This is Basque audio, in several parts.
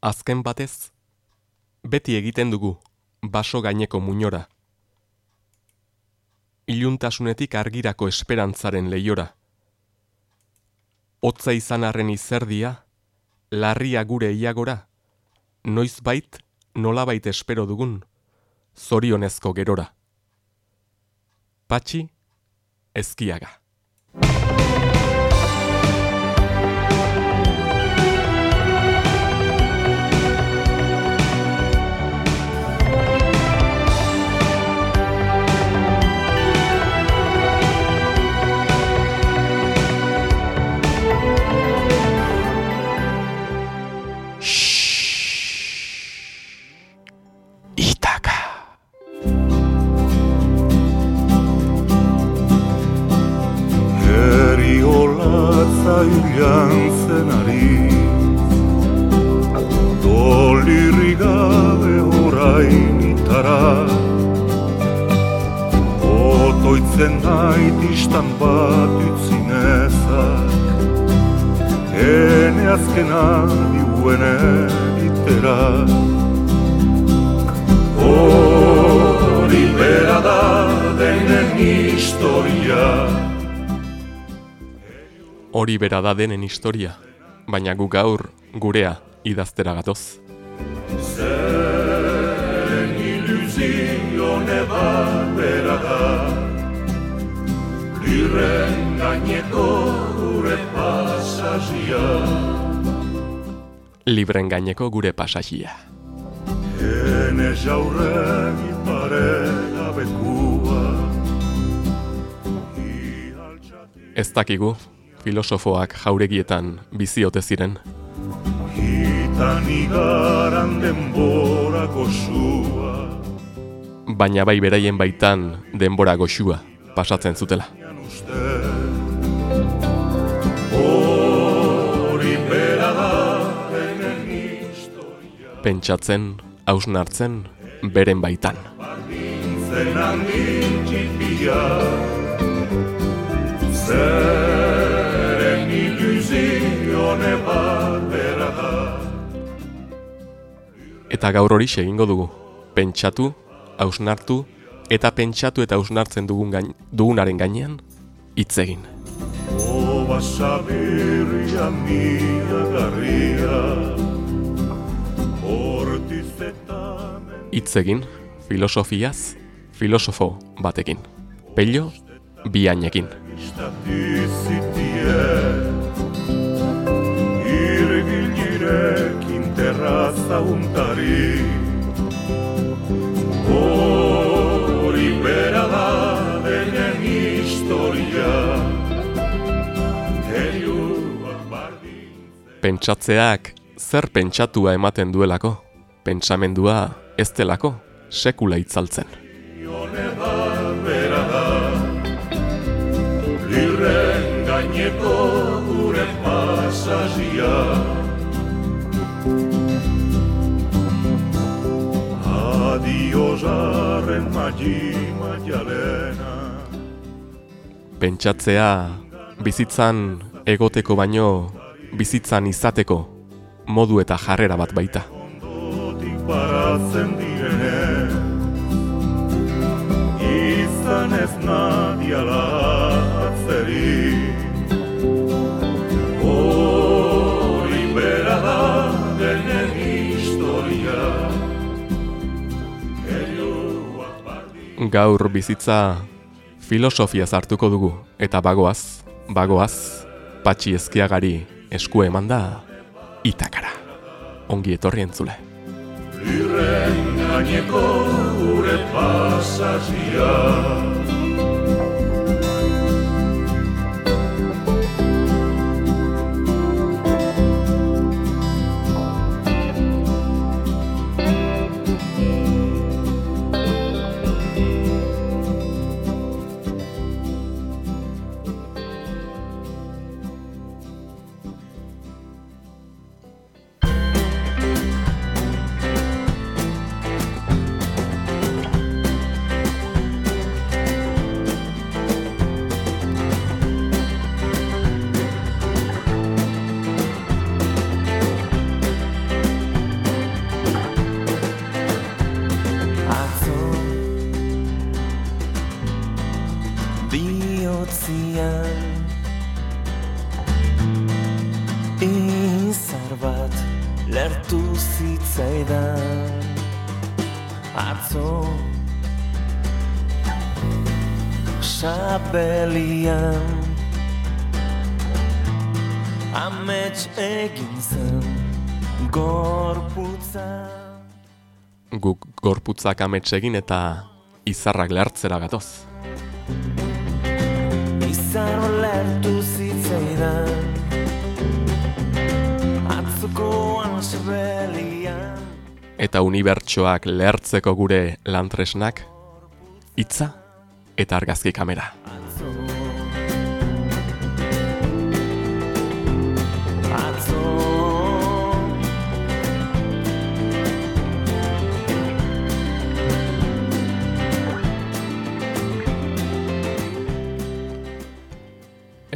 Azken batez, beti egiten dugu baso gaineko muñora. Iluntasunetik argirako esperantzaren leiora. Otza izan arren izerdia, larria gure iagora, noiz bait, nola bait espero dugun, zorionezko gerora. Patxi, ezkiaga. Zailan zenari Dolirri gabe orain itara. Otoitzen nahi distan bat utzinezak Hene azkena diuen editera Hori bera da denen historia hori bera da denen historia, baina gu gaur gurea idaztera gatoz. Zen iluzio neba bera da, lirren gaineko gure pasazia. Libren gaineko gure pasazia. Hene jaurren iparela bekua, Ez dakigu, filosofoak jauregietan biziote ziren. Hitan igaran denbora goxua Baina bai beraien baitan denbora goxua pasatzen zutela. Pentsatzen, hausnartzen, beren baitan. Zeren ilusione bat bera da Eta gaur hori egingo dugu. Pentsatu, hausnartu, eta pentsatu eta hausnartzen dugun gain, dugunaren gainean, hitz egin. Oba sabirria mia garria Hortizetan Hitz egin, filosofiaz, filosofo batekin. Pello, biainekin. Statizitie terraza untari Hori bera da denen historia Pentsatzeak zer pentsatua ematen duelako, pentsamendua ez delako sekula itzaltzen. Lirren gaineko gure pasazia Adio jarren magi maialena Pentsatzea bizitzan egoteko baino bizitzan izateko modu eta jarrera bat baita. Ondotik baratzen direnez Izan ez nadiala Gaur bizitza filosofia hartuko dugu eta bagoaz, bagoaz, patxi ezkiagari esku eman da itakara. Ongi etorri entzule. Lirren gaineko gure pasazia gorputza Guk gorputzak amets egin eta izarrak lehartzera gatoz. Izar lertu zitzaidan Atzukoan sabelian Eta unibertsoak lehartzeko gure lantresnak, hitza eta argazki kamera.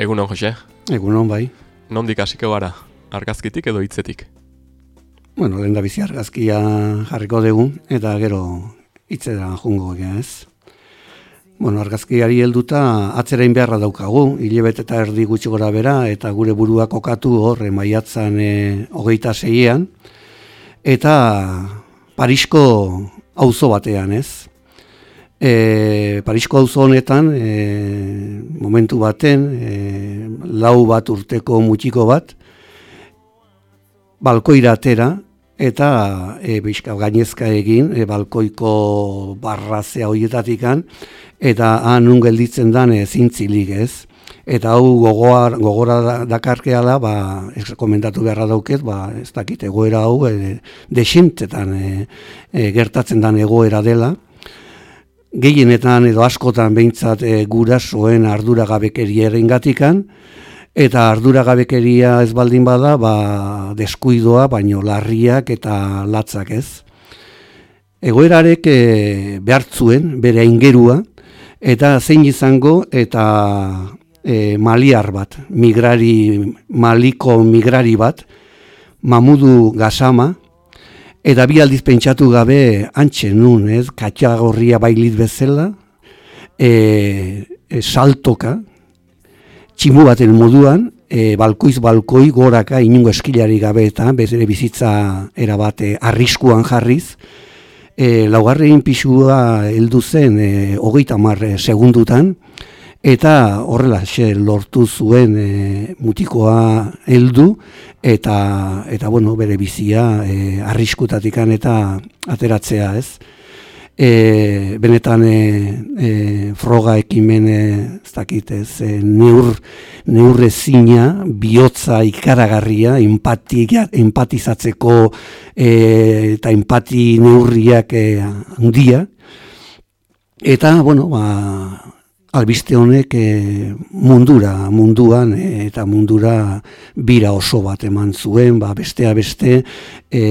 Egunon, Jose, Egunon bai. nondik hasiko gara, argazkitik edo hitzetik? Bueno, lehen da bizi argazkia jarriko dugu, eta gero hitzera jungo ez. Bueno, argazkiari helduta atzerain beharra daukagu, hilebet eta erdi gutxi gora bera, eta gure burua kokatu hor, eh, maiatzan e, hogeita zeian, eta Parisko auzo batean ez. E, Parisko auzo honetan, e, momentu baten, e, lau bat urteko mutxiko bat, balkoira atera eta e, bizka gainezka egin e, balkoiko barrazea hoietatikan eta han nun gelditzen dan e, zintzilik ez. Eta hau gogora da- dakarkea da, ba, ez komentatu beharra dauket, ba, ez dakit, egoera hau e, desintetan e, e, gertatzen dan egoera dela. Gehienetan edo askotan behintzat e, gurasoen arduragabekeria eringatikan, Eta arduragabekeria ez baldin bada, ba, deskuidoa, baino larriak eta latzak ez. Egoerarek e, behartzuen, bere aingerua, eta zein izango, eta e, maliar bat, migrari, maliko migrari bat, mamudu gasama, eta bi aldiz pentsatu gabe antxe nun, ez, katxagorria bailit bezala, e, e, saltoka, tximu baten moduan, e, balkoiz balkoi goraka inungo eskilari gabe eta bezere bizitza erabate arriskuan jarriz, e, laugarrein pisua heldu zen e, hogeita mar segundutan, eta horrela xe lortu zuen e, mutikoa heldu eta eta bueno bere bizia e, arriskutatikan eta ateratzea ez? E, benetan e, e, froga ekimen e, ez dakit ez e, neur neurrezina bihotza ikaragarria empatia empatizatzeko e, eta empati neurriak e, handia. Eta bueno ba albiste honek e, mundura, munduan e, eta mundura bira oso bat eman zuen, ba, bestea beste, e,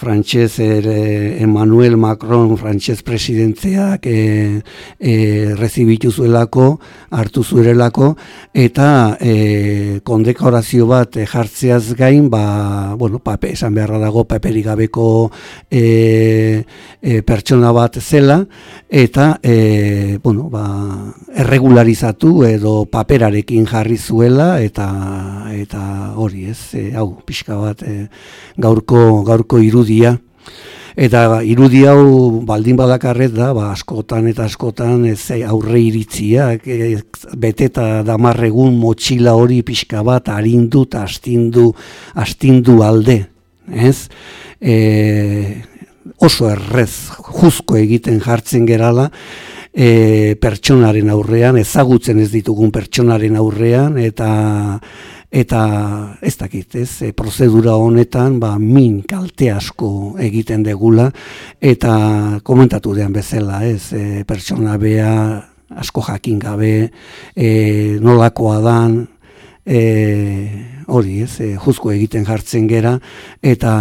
frantxez er, Emmanuel Macron frantxez presidenteak e, e, rezibitu zuelako, hartu zuerelako, eta e, kondekorazio bat e, jartzeaz gain, ba, bueno, pape, esan beharra dago paperik gabeko e, e, pertsona bat zela, eta e, bueno, ba, erregularizatu edo paperarekin jarri zuela, eta eta hori ez, e, hau, pixka bat e, gaurko, gaurko irudia. Eta irudi hau baldin badakarret da, ba, askotan eta askotan ez aurre iritziak, beteta damarregun motxila hori pixka bat arindu eta astindu, astindu alde. Ez? E, oso errez, juzko egiten jartzen gerala, e, pertsonaren aurrean, ezagutzen ez ditugun pertsonaren aurrean, eta eta ez dakit, ez, e, prozedura honetan ba, min kalte asko egiten degula. Eta komentatu dean bezala, ez, e, pertsona bea asko jakin gabe, e, nolakoa dan, e, hori, ez, e, juzko egiten jartzen gera. Eta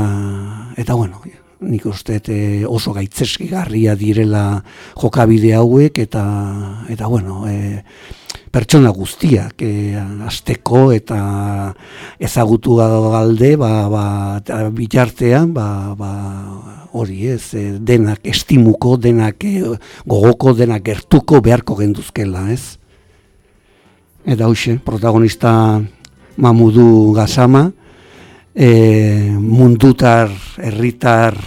eta bueno, nik uste e, oso gaitzeskigarria direla jokabide hauek. Eta eta bueno, e, pertsona guztiak e, asteko eta ezagutu galde ba, ba, bitartean ba, ba, hori ez e, denak estimuko, denak e, gogoko, denak gertuko beharko genduzkela ez? Eta hause, protagonista Mamudu Gasama e, mundutar, herritar,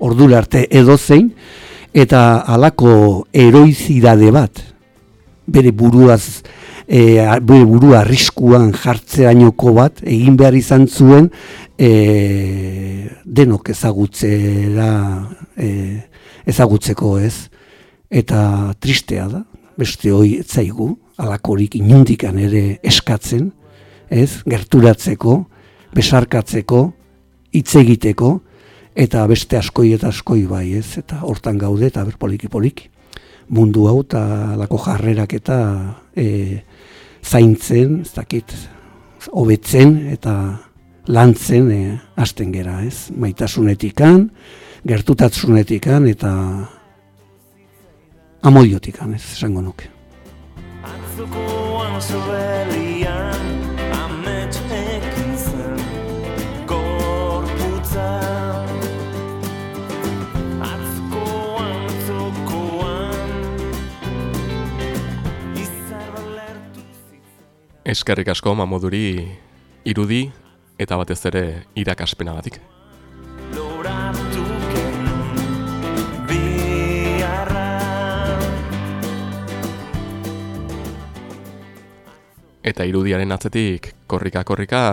ordularte edo zein, eta halako eroizidade bat, bere buruaz, e, bere burua arriskuan jartzerainoko bat, egin behar izan zuen, e, denok ezagutzera, e, ezagutzeko ez, eta tristea da, beste hoi zaigu, alakorik inundikan ere eskatzen, ez, gerturatzeko, besarkatzeko, hitz egiteko, eta beste askoi eta askoi bai, ez, eta hortan gaude, eta ber poliki poliki. Mundu hau eta lako jarrerak eta e, zaintzen, ez dakit, hobetzen eta lantzen e, hasten gera, ez, maitasunetikan, gertutatzunetikan eta amodiotikan, ez, esango nuke. Atzokoan Eskerrik asko mamoduri irudi eta batez ere irakaspenagatik. Eta irudiaren atzetik korrika-korrika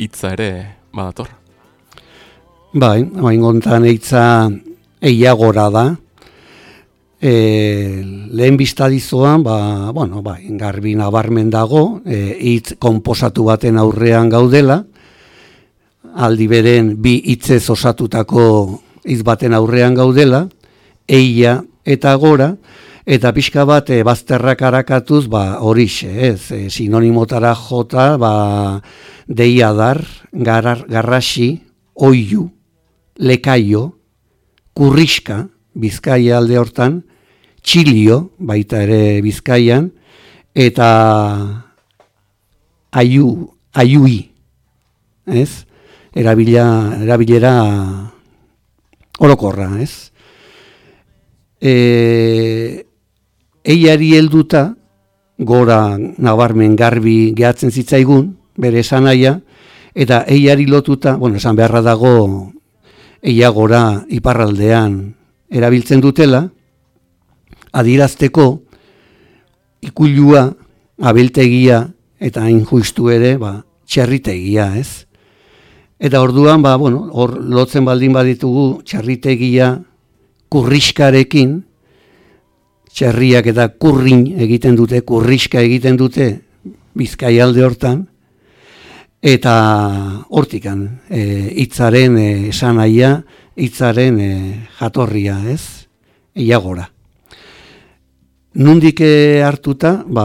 hitza ere badator. Bai, hain gontan eitza eiagora da. E, lehen biztadizoan, ba, bueno, bai, garbi nabarmen dago, e, hitz konposatu baten aurrean gaudela, aldi beren bi hitzez osatutako hitz baten aurrean gaudela, eia eta gora, eta pixka bat e, bazterrak arakatuz, ba, horixe, ez, e, sinonimotara jota, ba, deiadar, garar, garrasi, oiu, lekaio, kurriska, bizkaia alde hortan, txilio, baita ere bizkaian, eta aiu, aiui, ez? Erabila, erabilera orokorra, ez? E, eiari helduta, gora nabarmen garbi gehatzen zitzaigun, bere esanaia, eta eiari lotuta, bueno, esan beharra dago, eia gora iparraldean erabiltzen dutela, adirazteko ikulua, abeltegia eta injustu ere, ba, txerritegia, ez? Eta orduan, ba, bueno, hor lotzen baldin baditugu txerritegia kurriskarekin, txerriak eta kurrin egiten dute, kurriska egiten dute bizkaialde hortan, eta hortikan e, hitzaren e, esanaia, hitzaren e, jatorria, ez? Iagora. Nundik hartuta, ba,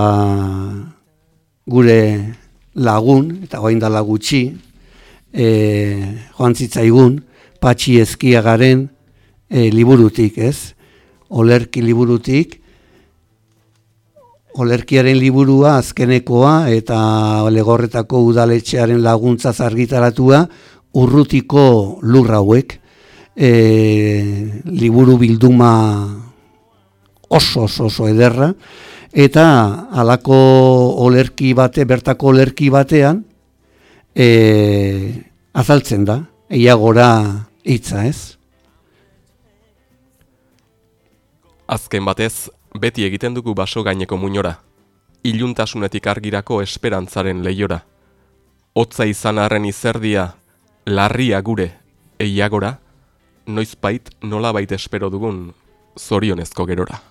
gure lagun, eta goain dala gutxi, e, joan zitzaigun, patxi ezkiagaren e, liburutik, ez? Olerki liburutik, Olerkiaren liburua azkenekoa eta legorretako udaletxearen laguntza argitaratua urrutiko lurra hauek. E, liburu bilduma oso oso oso ederra eta halako olerki bate bertako olerki batean e, azaltzen da eiagora hitza, ez? Azken batez, beti egiten dugu baso gaineko muñora, iluntasunetik argirako esperantzaren leiora. Hotza izan arren izerdia, larria gure, eiagora, noizbait nolabait espero dugun zorionezko gerora.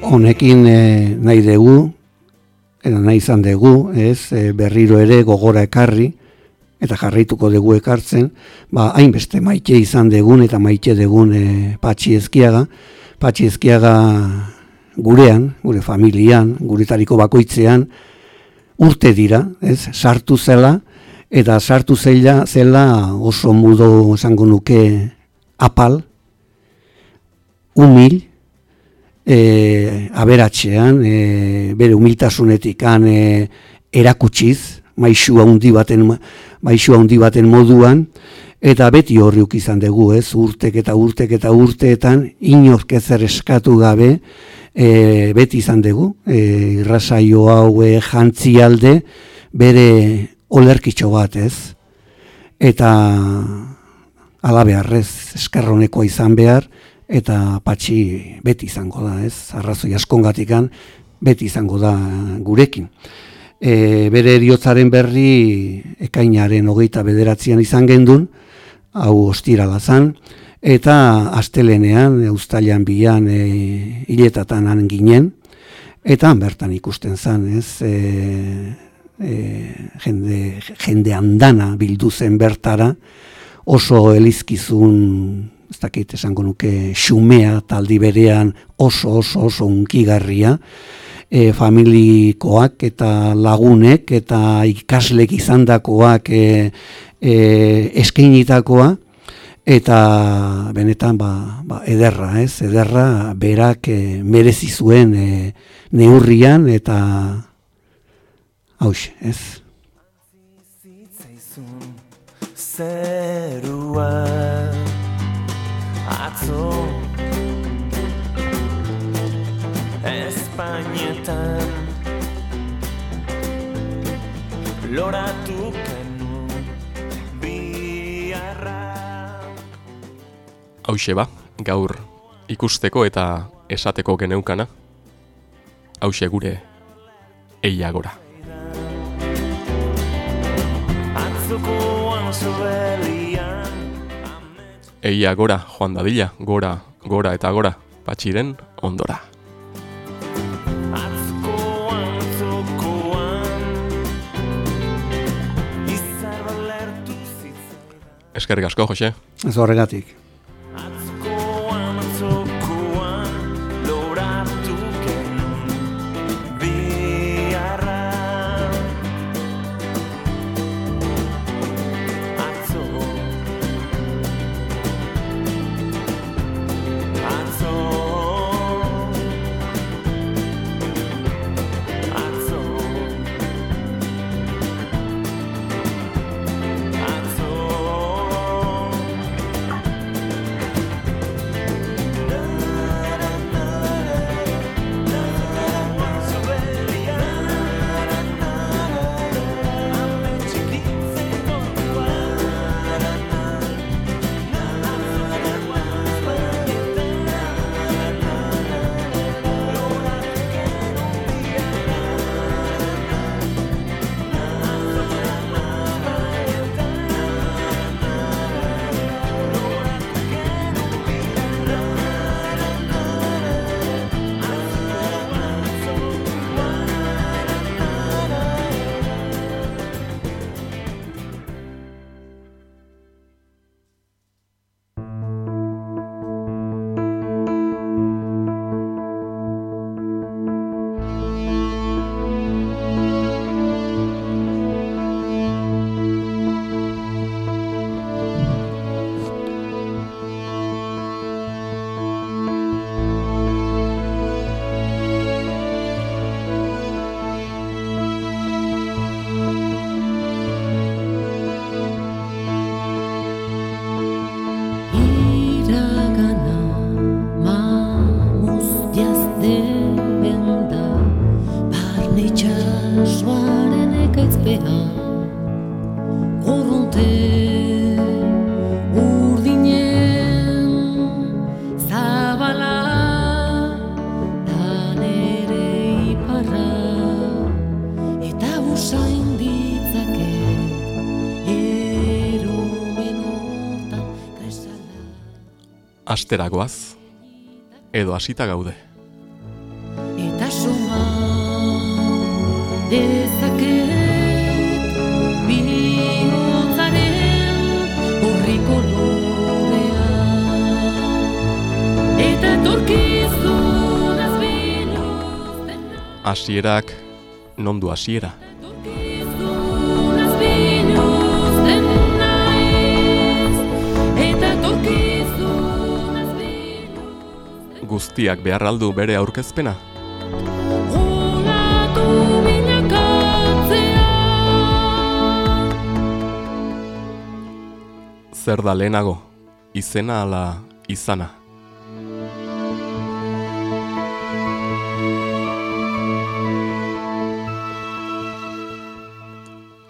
Honekin e, nahi dugu, edo nahi izan dugu, ez, e, berriro ere gogora ekarri, eta jarraituko dugu ekartzen, ba, hainbeste maite izan degun eta maite degun e, patxi ezkiaga, patxi ezkiaga gurean, gure familian, guretariko bakoitzean, urte dira, ez, sartu zela, eta sartu zela, zela oso mudo esango nuke apal, humil, e, aberatzean, e, bere humiltasunetikan e, erakutsiz, maixua handi baten maixua handi baten moduan eta beti horriuk izan dugu, ez? Urtek eta urtek eta urteetan inork ezer eskatu gabe e, beti izan dugu, e, irrasaio hau e, jantzi alde bere olerkitxo bat ez, eta ala beharrez eskerronekoa izan behar, eta patxi beti izango da ez, arrazoi askongatikan beti izango da gurekin. E, bere eriotzaren berri ekainaren hogeita bederatzean izan gendun, hau ostirala zan, eta astelenean, eustalian bian, e, hiletatan han ginen, eta bertan ikusten zan, ez, e, e, jende, jende andana bildu zen bertara, oso elizkizun, ez dakit esango nuke, xumea taldi berean oso oso oso unkigarria, e, familikoak eta lagunek eta ikaslek izandakoak e, e, eskeinitakoa eta benetan ba, ba, ederra, ez? Ederra berak e, merezi zuen e, neurrian eta hauxe, ez? zerua atzo Espainetan loratu genuen biarra Hauxe ba, gaur ikusteko eta esateko geneukana. Hauxe gure eia gora. atzokoan sobelian Eia gora, joan dadila, gora, gora eta gora, patxiren ondora. Eskerrik asko, Jose. Ez horregatik. Asteragoaz, edo hasita gaude. Eta suma dezaket bihotzaren horri kolorea Eta torkizunaz biluzten Hasierak nondu hasiera. guztiak beharraldu bere aurkezpena. Zer da lehenago, izena ala izana.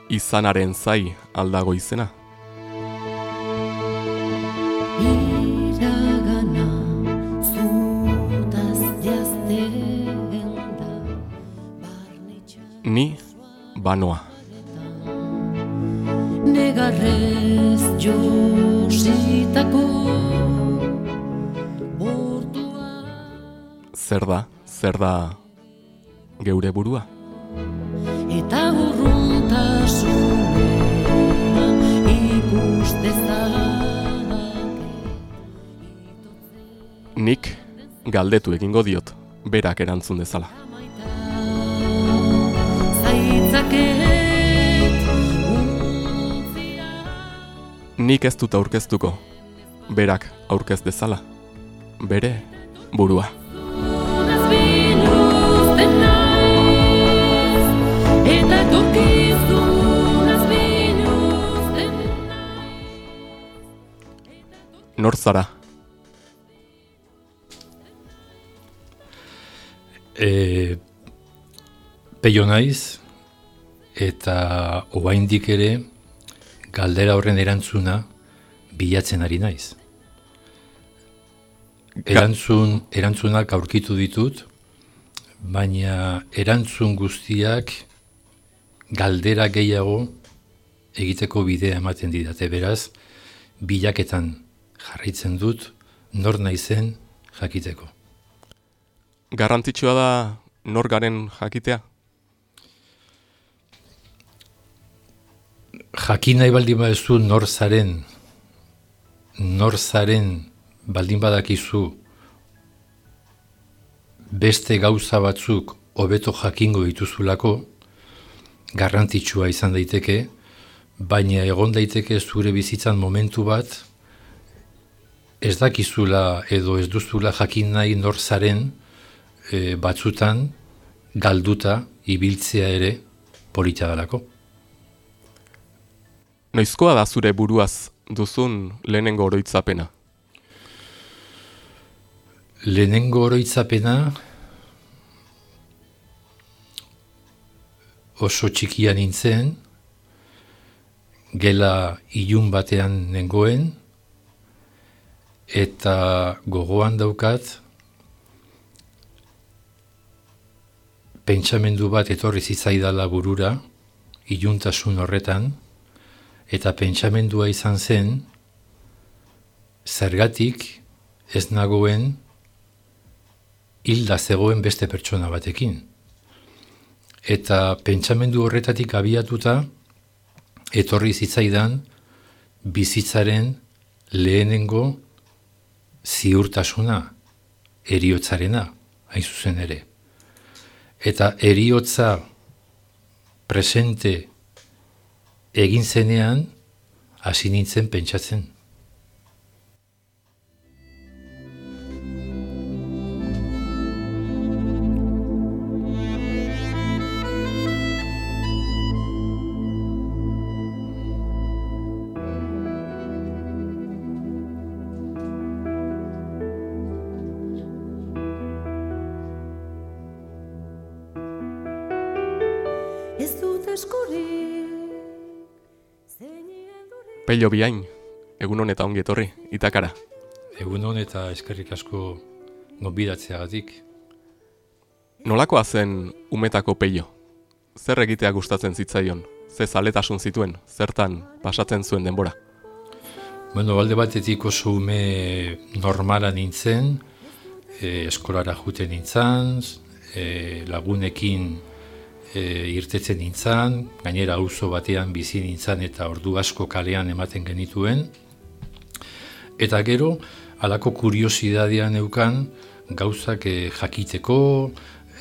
Izanaren zai aldago izena. Banoa. negarrez jositako Zer da, zer da geure burua? eta urruntasunean ikus dezake Nik galdetu egingo diot, berak erantzun dezala. Nik ez dut aurkeztuko, berak aurkez dezala. Bere burua. Nor zara? E, peio naiz, eta oaindik ere galdera horren erantzuna bilatzen ari naiz. Erantzun, erantzunak aurkitu ditut, baina erantzun guztiak galdera gehiago egiteko bidea ematen didate beraz, bilaketan jarraitzen dut, nor naizen jakiteko. Garrantzitsua da nor garen jakitea? Jakin nahi baldin baduzu nor zaren, nor zaren baldin badakizu beste gauza batzuk hobeto jakingo dituzulako, garrantzitsua izan daiteke, baina egon daiteke zure bizitzan momentu bat, ez dakizula edo ez duzula jakin nahi nor zaren e, batzutan galduta ibiltzea ere polita dalako. Noizkoa da zure buruaz duzun lehenengo oroitzapena? Lehenengo oroitzapena? Oso txikia nintzen, gela ilun batean nengoen, eta gogoan daukat, pentsamendu bat etorri zitzaidala burura, iluntasun horretan, eta pentsamendua izan zen, zergatik ez nagoen hilda zegoen beste pertsona batekin. Eta pentsamendu horretatik abiatuta, etorri zitzaidan bizitzaren lehenengo ziurtasuna, eriotzarena, hain zuzen ere. Eta eriotza presente egin zenean, hasi nintzen pentsatzen. Pello biain, egun honeta ongi etorri, itakara. Egun hon eta eskerrik asko gonbidatzeagatik. Nolakoa zen umetako peio? Zer egitea gustatzen zitzaion? Ze zaletasun zituen? Zertan pasatzen zuen denbora? Bueno, alde batetik oso ume normala nintzen, e, eskolara juten nintzen, e, lagunekin e, irtetzen nintzen, gainera auzo batean bizi nintzen eta ordu asko kalean ematen genituen. Eta gero, halako kuriosidadean neukan, gauzak e, jakiteko,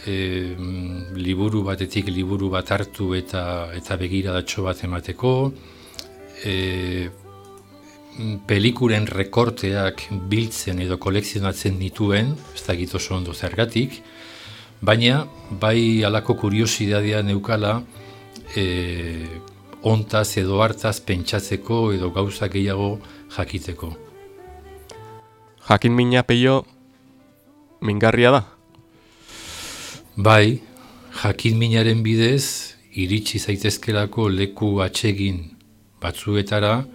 e, liburu batetik liburu bat hartu eta eta begiradatxo bat emateko, e, pelikuren rekorteak biltzen edo kolekzionatzen nituen, ez dakit oso ondo zergatik, baina bai halako kuriosidadea neukala e, ontaz edo hartaz pentsatzeko edo gauza gehiago jakiteko. Jakin mina peio mingarria da? Bai, jakin minaren bidez iritsi zaitezkelako leku atsegin batzuetara,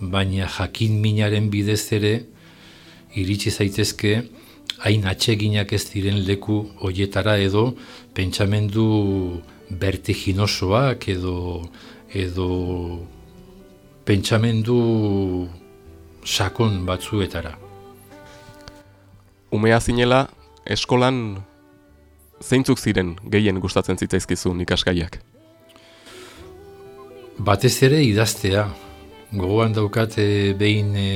baina jakin minaren bidez ere iritsi zaitezke hain atseginak ez diren leku hoietara edo pentsamendu vertiginosoak edo edo pentsamendu sakon batzuetara. Umea zinela, eskolan zeintzuk ziren gehien gustatzen zitzaizkizun ikaskaiak. Batez ere idaztea. Gogoan daukat e, behin e,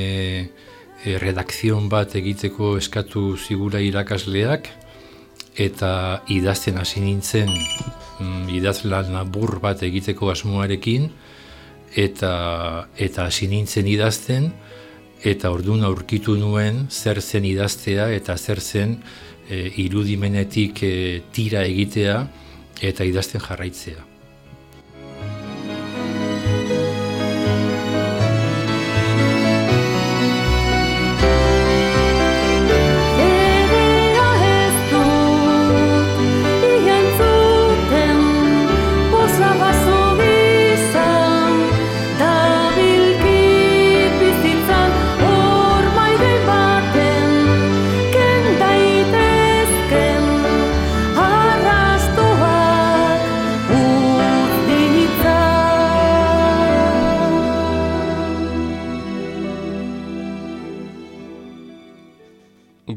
redakzion bat egiteko eskatu zigura irakasleak eta idazten hasi nintzen mm, idazlan labur bat egiteko asmoarekin eta eta hasi nintzen idazten eta ordun aurkitu nuen zer zen idaztea eta zer zen e, irudimenetik e, tira egitea eta idazten jarraitzea.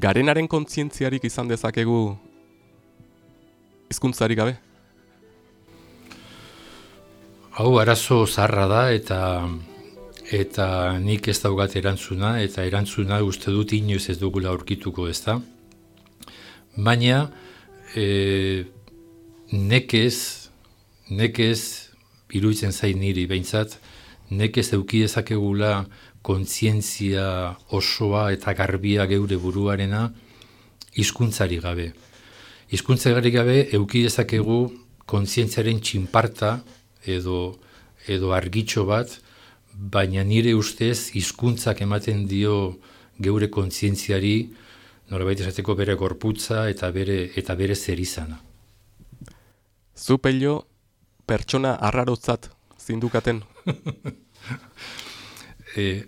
Garenaren kontzientziarik izan dezakegu hizkuntzarik gabe? Hau arazo zarra da eta eta nik ez daugat erantzuna eta erantzuna uste dut inoiz ez dugula aurkituko ez da. Baina e, nekez, nekez, iruditzen zain niri behintzat, nekez euki dezakegula kontzientzia osoa eta garbia geure buruarena hizkuntzari gabe. Hizkuntzari gabe euki dezakegu kontzientziaren txinparta edo, edo argitxo bat, baina nire ustez hizkuntzak ematen dio geure kontzientziari norbait esateko bere gorputza eta bere eta bere zer izana. Zu pello pertsona arrarotzat zindukaten. E,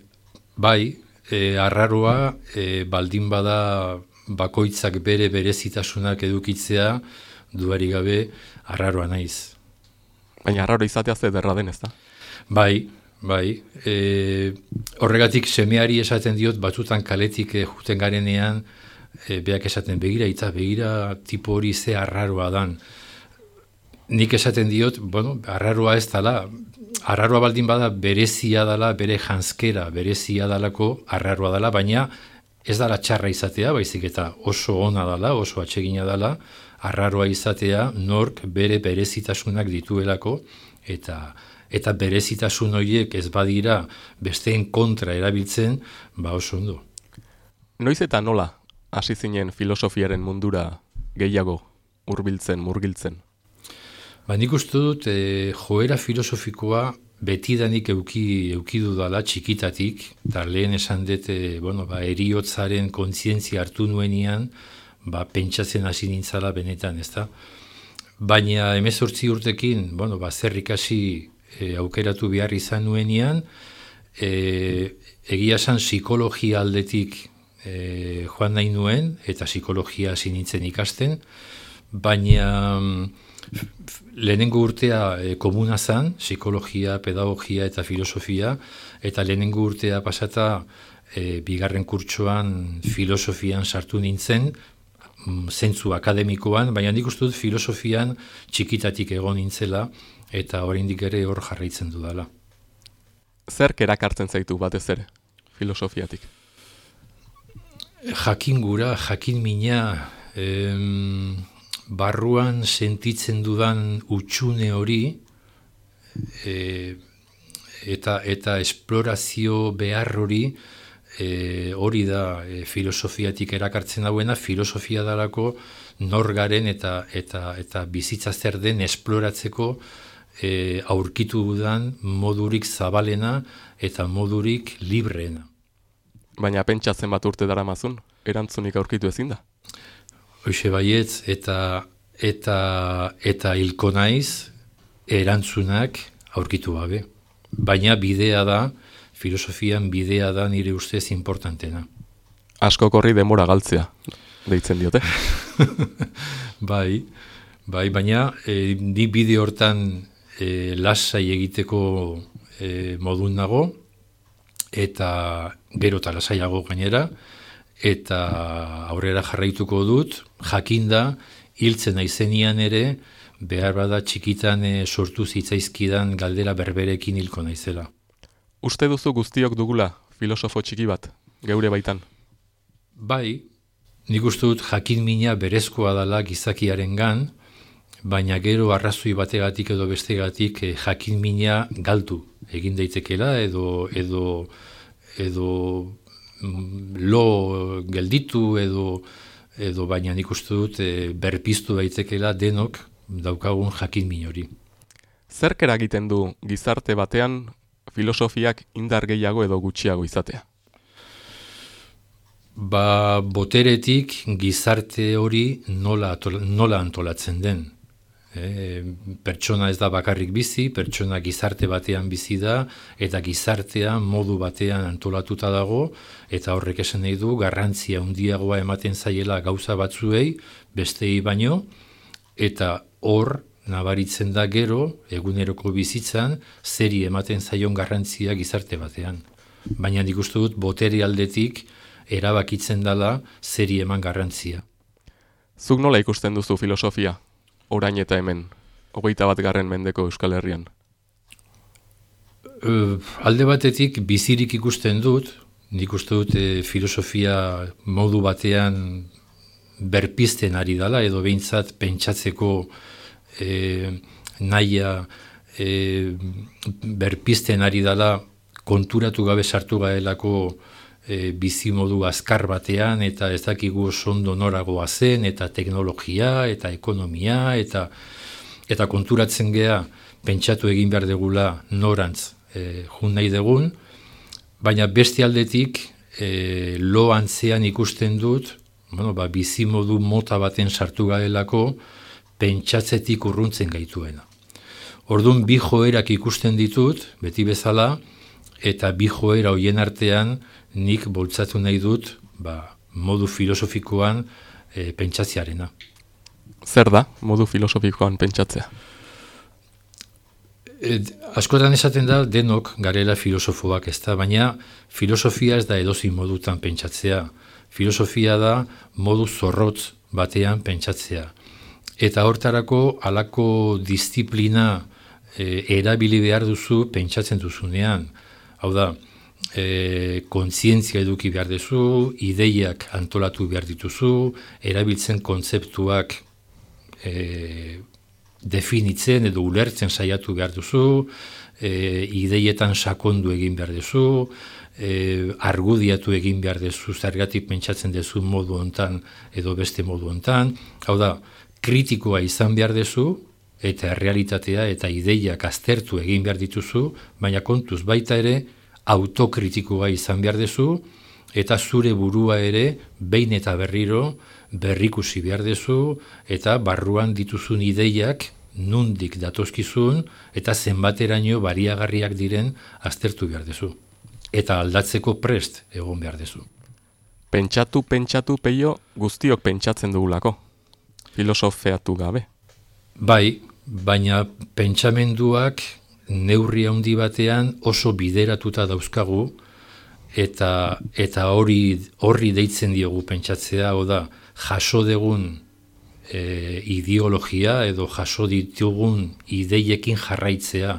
bai, e, arraroa e, baldin bada bakoitzak bere berezitasunak edukitzea duari gabe arraroa naiz. Baina arraro izatea ze derra den, ezta? Bai, bai. E, horregatik semeari esaten diot batzutan kaletik e, juten garenean e, beak esaten begira eta begira tipo hori ze arraroa dan. Nik esaten diot, bueno, arraroa ez dala, arraroa baldin bada berezia dala, bere janskera berezia dalako arraroa dala, baina ez dala txarra izatea, baizik eta oso ona dala, oso atsegina dala, arraroa izatea nork bere berezitasunak dituelako eta eta berezitasun horiek ez badira besteen kontra erabiltzen, ba oso ondo. Noiz eta nola hasi zinen filosofiaren mundura gehiago hurbiltzen, murgiltzen? Ba, nik uste dut e, joera filosofikoa betidanik euki, euki dudala txikitatik, eta lehen esan dut, e, bueno, ba, eriotzaren kontzientzia hartu nuenian, ba, pentsatzen hasi nintzala benetan, ezta? Baina emezortzi urtekin, bueno, ba, zer e, aukeratu behar izan nuenian, e, egia esan psikologia aldetik e, joan nahi nuen, eta psikologia hasi nintzen ikasten, baina mm, lehenengo urtea e, komuna zan, psikologia, pedagogia eta filosofia, eta lehenengo urtea pasata e, bigarren kurtsoan filosofian sartu nintzen, mm, zentzu akademikoan, baina nik uste dut filosofian txikitatik egon nintzela, eta oraindik ere hor jarraitzen dudala. Zerk erakartzen zaitu batez ere, filosofiatik? jakin gura, jakin mina, em, barruan sentitzen dudan utxune hori, e, eta, eta esplorazio behar hori, e, hori da e, filosofiatik erakartzen dauena, filosofia dalako nor garen eta, eta, eta bizitza zer den esploratzeko e, aurkitu dudan modurik zabalena eta modurik libreena. Baina pentsatzen bat urte daramazun, erantzunik aurkitu ezin da. Hoxe baietz, eta eta eta hilko naiz, erantzunak aurkitu gabe. Baina bidea da, filosofian bidea da nire ustez importantena. Asko korri demora galtzea, deitzen diote. Bai, bai, baina e, ni bide hortan e, lasai egiteko e, modun nago, eta gero eta lasaiago gainera, eta aurrera jarraituko dut, jakinda, hiltzen naizenian ere, behar bada txikitan e, sortu zitzaizkidan galdera berberekin hilko naizela. Uste duzu guztiok dugula filosofo txiki bat, geure baitan. Bai, nik uste dut jakin mina berezkoa dela gizakiaren gan, baina gero arrazoi bategatik edo bestegatik eh, jakin mina galtu egin daitekela edo edo edo lo gelditu edo edo baina nik uste dut eh, berpiztu daitekela denok daukagun jakin min hori. Zerk eragiten du gizarte batean filosofiak indar gehiago edo gutxiago izatea? Ba, boteretik gizarte hori nola, nola antolatzen den. E, pertsona ez da bakarrik bizi, pertsona gizarte batean bizi da, eta gizartea modu batean antolatuta dago, eta horrek esan nahi du, garrantzia handiagoa ematen zaiela gauza batzuei, bestei baino, eta hor nabaritzen da gero, eguneroko bizitzan, zeri ematen zaion garrantzia gizarte batean. Baina nik uste dut botere aldetik erabakitzen dala zeri eman garrantzia. Zuk nola ikusten duzu filosofia, orain eta hemen, hogeita bat garren mendeko Euskal Herrian? Ö, alde batetik bizirik ikusten dut, nik uste dut e, filosofia modu batean berpizten ari dala, edo behintzat pentsatzeko e, nahia e, berpizten ari dala konturatu gabe sartu gaelako e, bizimodu azkar batean eta ez dakigu oso ondo noragoa zen eta teknologia eta ekonomia eta eta konturatzen gea pentsatu egin behar degula norantz e, jun nahi degun, baina beste aldetik e, lo antzean ikusten dut, bueno, ba, bizimodu mota baten sartu gaelako pentsatzetik urruntzen gaituena. Orduan bi joerak ikusten ditut, beti bezala, eta bi joera hoien artean nik boltzatu nahi dut ba, modu filosofikoan e, pentsatziarena. Zer da, modu filosofikoan pentsatzea? E, askotan esaten da denok garela filosofoak ez da, baina filosofia ez da edozin modutan pentsatzea. Filosofia da modu zorrotz batean pentsatzea. Eta hortarako halako disiplina e, erabili behar duzu pentsatzen duzunean. Hau da, e, kontzientzia eduki behar duzu, ideiak antolatu behar dituzu, erabiltzen kontzeptuak e, definitzen edo ulertzen saiatu behar duzu, e, ideietan sakondu egin behar duzu, e, argudiatu egin behar duzu, zergatik pentsatzen duzu modu hontan edo beste modu hontan. Hau da, kritikoa izan behar duzu, eta realitatea eta ideiak aztertu egin behar dituzu, baina kontuz baita ere autokritikoa izan behar duzu, eta zure burua ere behin eta berriro berrikusi behar duzu, eta barruan dituzun ideiak nundik datozkizun, eta zenbateraino bariagarriak diren aztertu behar duzu. Eta aldatzeko prest egon behar duzu. Pentsatu, pentsatu, peio, guztiok pentsatzen dugulako. Filosofeatu gabe. Bai, baina pentsamenduak neurri handi batean oso bideratuta dauzkagu eta eta hori horri deitzen diogu pentsatzea, hau da, jaso degun e, ideologia edo jaso ditugun ideiekin jarraitzea,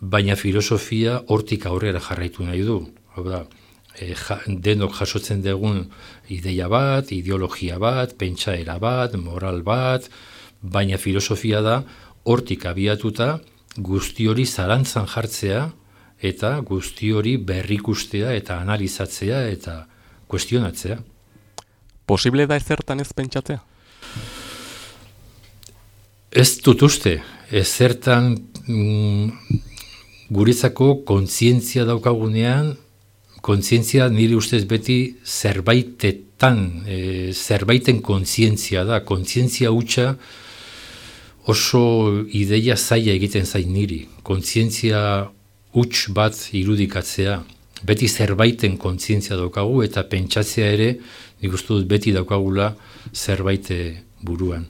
baina filosofia hortik aurrera jarraitu nahi du. Hau da, e, ja, denok jasotzen dugun ideia bat, ideologia bat, pentsaera bat, moral bat, baina filosofia da hortik abiatuta guzti hori zalantzan jartzea eta guzti hori berrikustea eta analizatzea eta kuestionatzea. Posible da ezertan ez pentsatzea? Ez dut uste, ezertan mm, guretzako kontzientzia daukagunean, kontzientzia nire ustez beti zerbaitetan, e, zerbaiten kontzientzia da, kontzientzia hutsa oso ideia zaila egiten zain niri. Kontzientzia huts bat irudikatzea, beti zerbaiten kontzientzia daukagu eta pentsatzea ere, nik dut beti daukagula zerbait eh, buruan.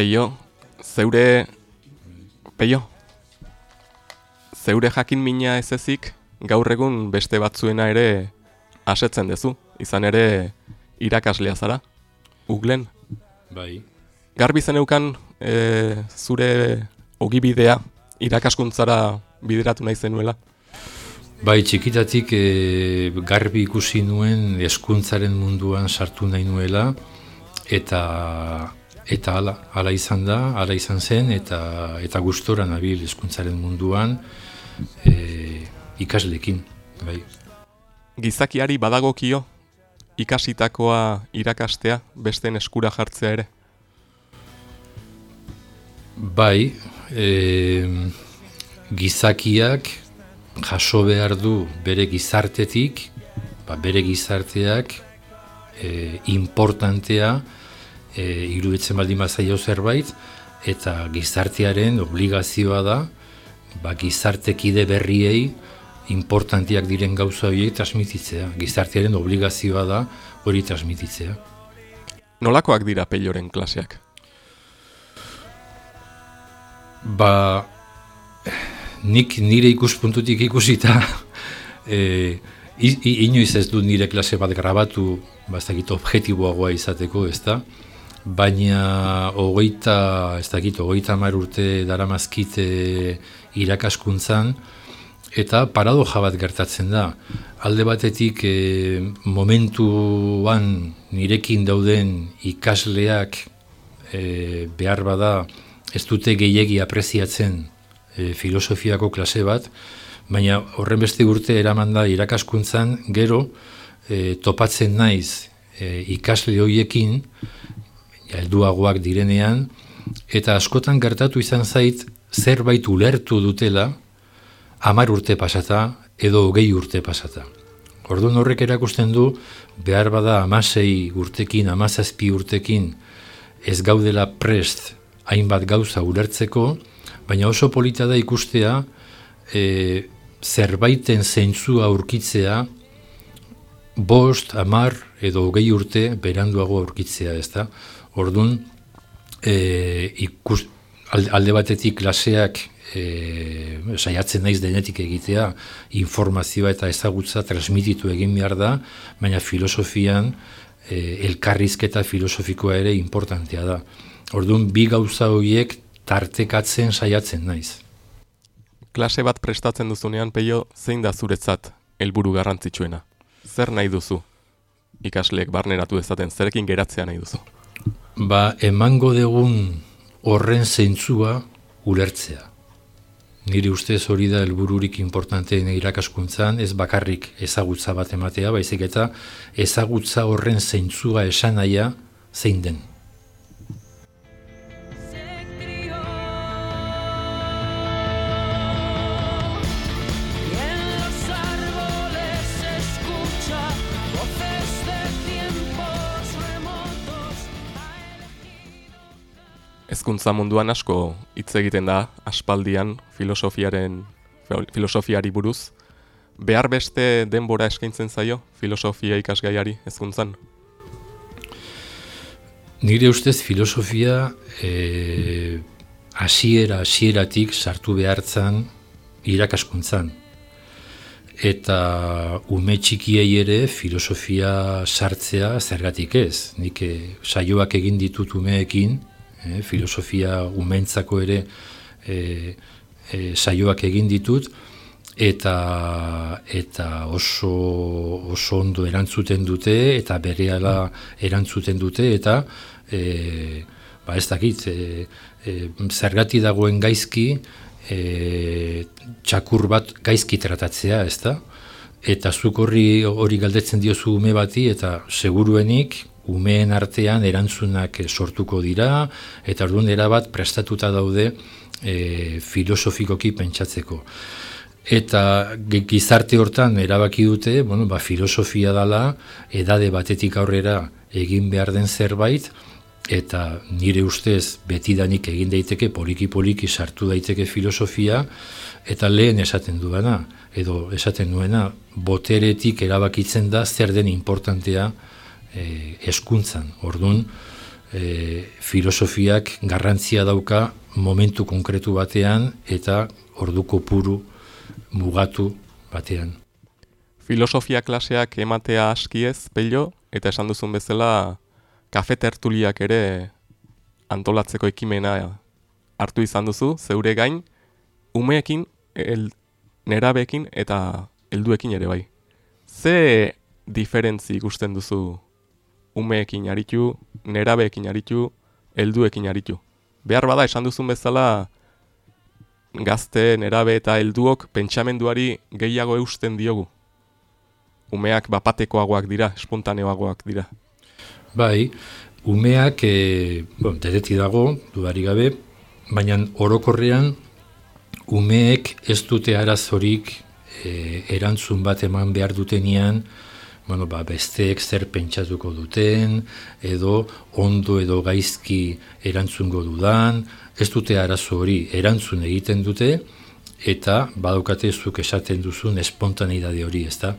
Peio, zeure... Peio, zeure jakin mina ez ezik, gaur egun beste batzuena ere asetzen dezu. Izan ere irakaslea zara, uglen. Bai. Garbi zeneukan e, zure ogibidea irakaskuntzara bideratu nahi zenuela. Bai, txikitatik e, garbi ikusi nuen eskuntzaren munduan sartu nahi nuela eta eta hala, hala izan da, hala izan zen eta eta gustora nabil eskuntzaren munduan e, ikaslekin, bai. Gizakiari badagokio ikasitakoa irakastea besteen eskura jartzea ere. Bai, e, gizakiak jaso behar du bere gizartetik, ba, bere gizarteak e, importantea e, iruditzen baldin bazaio zerbait, eta gizartearen obligazioa da, ba, gizartekide berriei importantiak diren gauza horiek transmititzea. Gizartearen obligazioa da hori transmititzea. Nolakoak dira peioren klaseak? Ba, nik nire ikuspuntutik ikusita, e, inoiz ez dut nire klase bat grabatu, ba, ez dakit objektiboagoa izateko, ez da? Baina hogeita, ez dakit, hogeita hamar urte daramazkite irakaskuntzan, eta paradoja bat gertatzen da. Alde batetik e, momentuan nirekin dauden ikasleak e, behar bada ez dute gehiegi apreziatzen e, filosofiako klase bat, baina horren beste urte eraman da irakaskuntzan gero e, topatzen naiz e, ikasle hoiekin helduagoak direnean eta askotan gertatu izan zait zerbait ulertu dutela hamar urte pasata edo hogei urte pasata. Orduan horrek erakusten du behar bada amasei urtekin, amazazpi urtekin ez gaudela prest hainbat gauza ulertzeko, baina oso polita da ikustea e, zerbaiten zeintzua aurkitzea bost, amar edo hogei urte beranduago aurkitzea, ez da? Orduan, e, ikus, alde, batetik klaseak e, saiatzen naiz denetik egitea, informazioa eta ezagutza transmititu egin behar da, baina filosofian e, elkarrizketa filosofikoa ere importantea da. Orduan, bi gauza horiek tartekatzen saiatzen naiz. Klase bat prestatzen duzunean, peio, zein da zuretzat helburu garrantzitsuena? Zer nahi duzu? Ikasleek barneratu dezaten, zerekin geratzea nahi duzu? Ba, emango degun horren zentzua ulertzea. nire ustez hori da helbururik importanteen irakaskuntzan, ez bakarrik ezagutza bat ematea, baizik eta ezagutza horren zeintzua esan nahia zein den. Hezkuntza munduan asko hitz egiten da aspaldian filosofiaren filosofiari buruz. Behar beste denbora eskaintzen zaio filosofia ikasgaiari hezkuntzan. Nire ustez filosofia eh, hasiera hasieratik sartu behartzan irakaskuntzan. Eta ume txikiei ere filosofia sartzea zergatik ez. Nik eh, saioak egin ditut umeekin, eh, filosofia umentzako ere eh, eh, saioak egin ditut, eta eta oso oso ondo erantzuten dute eta berehala erantzuten dute eta e, ba ez dakit e, e, zergati dagoen gaizki e, txakur bat gaizki tratatzea, ezta? Eta zuk horri hori galdetzen diozu ume bati eta seguruenik umeen artean erantzunak sortuko dira eta orduan erabat prestatuta daude e, filosofikoki pentsatzeko. Eta gi- gizarte hortan erabaki dute, bueno, ba, filosofia dala, edade batetik aurrera egin behar den zerbait, eta nire ustez betidanik egin daiteke, poliki-poliki sartu daiteke filosofia, eta lehen esaten duena, edo esaten duena, boteretik erabakitzen da zer den importantea e, eskuntzan. Orduan, e, filosofiak garrantzia dauka momentu konkretu batean eta orduko puru mugatu batean. Filosofia klaseak ematea askiez, pello, eta esan duzun bezala, kafe tertuliak ere antolatzeko ekimena hartu izan duzu, zeure gain, umeekin, el, nerabeekin eta helduekin ere bai. Ze diferentzi ikusten duzu umeekin aritu, nerabeekin aritu, helduekin aritu? Behar bada esan duzun bezala, gazte, nerabe eta helduok pentsamenduari gehiago eusten diogu. Umeak bapatekoagoak dira, espontaneoagoak dira. Bai, umeak, e, bon, dedeti dago, dudari gabe, baina orokorrean umeek ez dute arazorik e, erantzun bat eman behar dutenean, bueno, ba, besteek zer pentsatuko duten, edo ondo edo gaizki erantzungo dudan, ez dute arazo hori erantzun egiten dute, eta badukate zuk esaten duzun espontaneidade hori, ezta?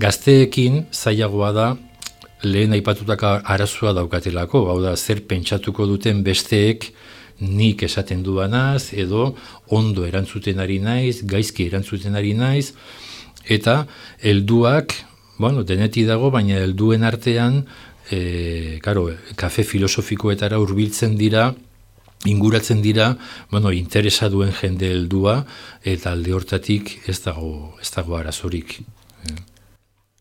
Gazteekin zailagoa da lehen aipatutako arazoa daukatelako, hau da zer pentsatuko duten besteek nik esaten duanaz, edo ondo erantzuten ari naiz, gaizki erantzuten ari naiz, eta helduak, bueno, deneti dago, baina helduen artean, e, karo, kafe filosofikoetara hurbiltzen dira, inguratzen dira, bueno, interesa duen jende heldua, eta alde hortatik ez dago, ez dago arazorik.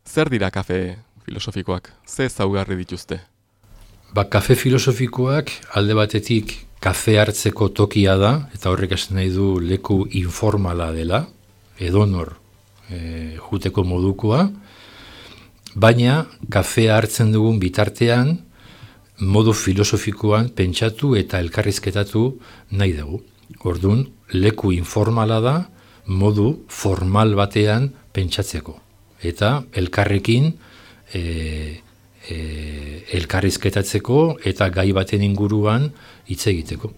Zer dira kafe filosofikoak? Ze zaugarri dituzte? Ba, kafe filosofikoak alde batetik kafe hartzeko tokia da, eta horrek esan nahi du leku informala dela, edonor e, juteko modukoa, baina kafea hartzen dugun bitartean, modu filosofikoan pentsatu eta elkarrizketatu nahi dugu. Orduan, leku informala da, modu formal batean pentsatzeko. Eta elkarrekin e, e, elkarrizketatzeko eta gai baten inguruan hitz egiteko.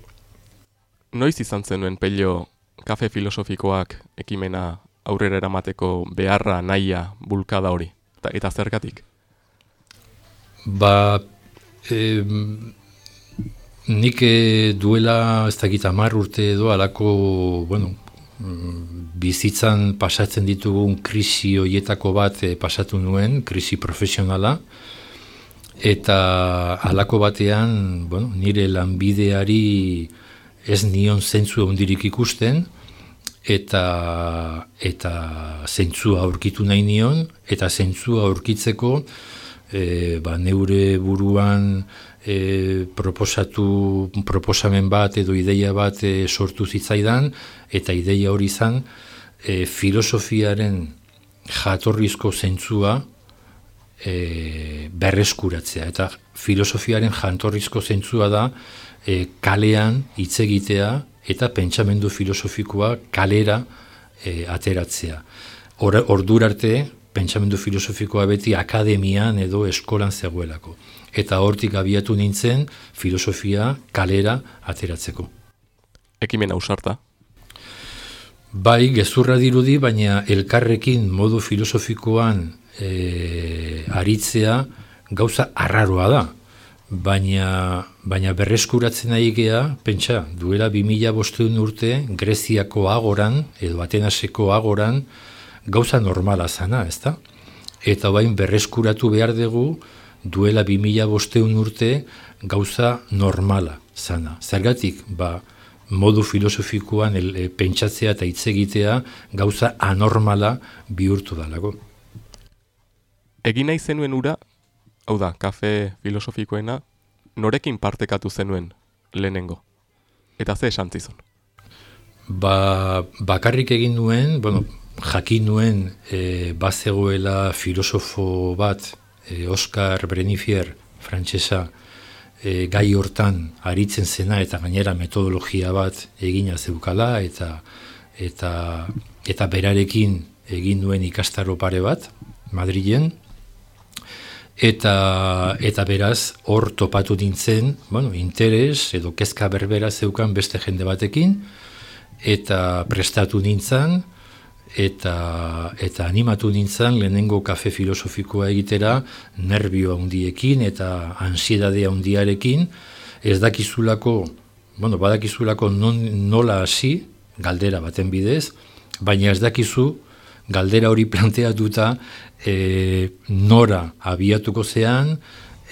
Noiz izan zenuen pello kafe filosofikoak ekimena aurrera eramateko beharra, naia, bulkada hori? Eta, eta zergatik? Ba, em, nik eh, duela ez dakit hamar urte edo alako, bueno, bizitzan pasatzen ditugun krisi hoietako bat eh, pasatu nuen, krisi profesionala, eta halako batean, bueno, nire lanbideari ez nion zentzu hondirik ikusten, eta eta zentzua aurkitu nahi nion, eta zentzua aurkitzeko e, ba, neure buruan e, proposatu proposamen bat edo ideia bat e, sortu zitzaidan eta ideia hori izan e, filosofiaren jatorrizko zentzua e, berreskuratzea. Eta filosofiaren jatorrizko zentzua da e, kalean hitz egitea eta pentsamendu filosofikoa kalera e, ateratzea. Or, ordura arte, pentsamendu filosofikoa beti akademian edo eskolan zegoelako. Eta hortik abiatu nintzen filosofia kalera ateratzeko. Ekimen ausarta. Bai, gezurra dirudi, baina elkarrekin modu filosofikoan e, aritzea gauza arraroa da. Baina, baina berreskuratzen nahi gea, pentsa, duela 2000 bosteun urte, Greziako agoran, edo Atenaseko agoran, gauza normala zana, ezta? Eta bain berreskuratu behar dugu, duela 2000 bosteun urte, gauza normala zana. Zergatik, ba, modu filosofikoan el, e, pentsatzea eta hitz egitea gauza anormala bihurtu dalako. Egin nahi zenuen ura, hau da, kafe filosofikoena, norekin partekatu zenuen lehenengo? Eta ze esan zizun? Ba, bakarrik egin nuen, bueno, jakin nuen e, bazegoela filosofo bat, e, Oscar Brenifier, frantsesa, e, gai hortan aritzen zena eta gainera metodologia bat egina zeukala eta eta eta berarekin egin duen ikastaro pare bat Madrilen eta eta beraz hor topatu dintzen, bueno, interes edo kezka berbera zeukan beste jende batekin eta prestatu nintzen eta eta animatu nintzen lehenengo kafe filosofikoa egitera nervio handiekin eta ansiedade handiarekin. Ez dakizulako bueno, badakizulako non, nola hasi galdera baten bidez baina ez dakizu galdera hori planteatuta e, nora abiatuko zean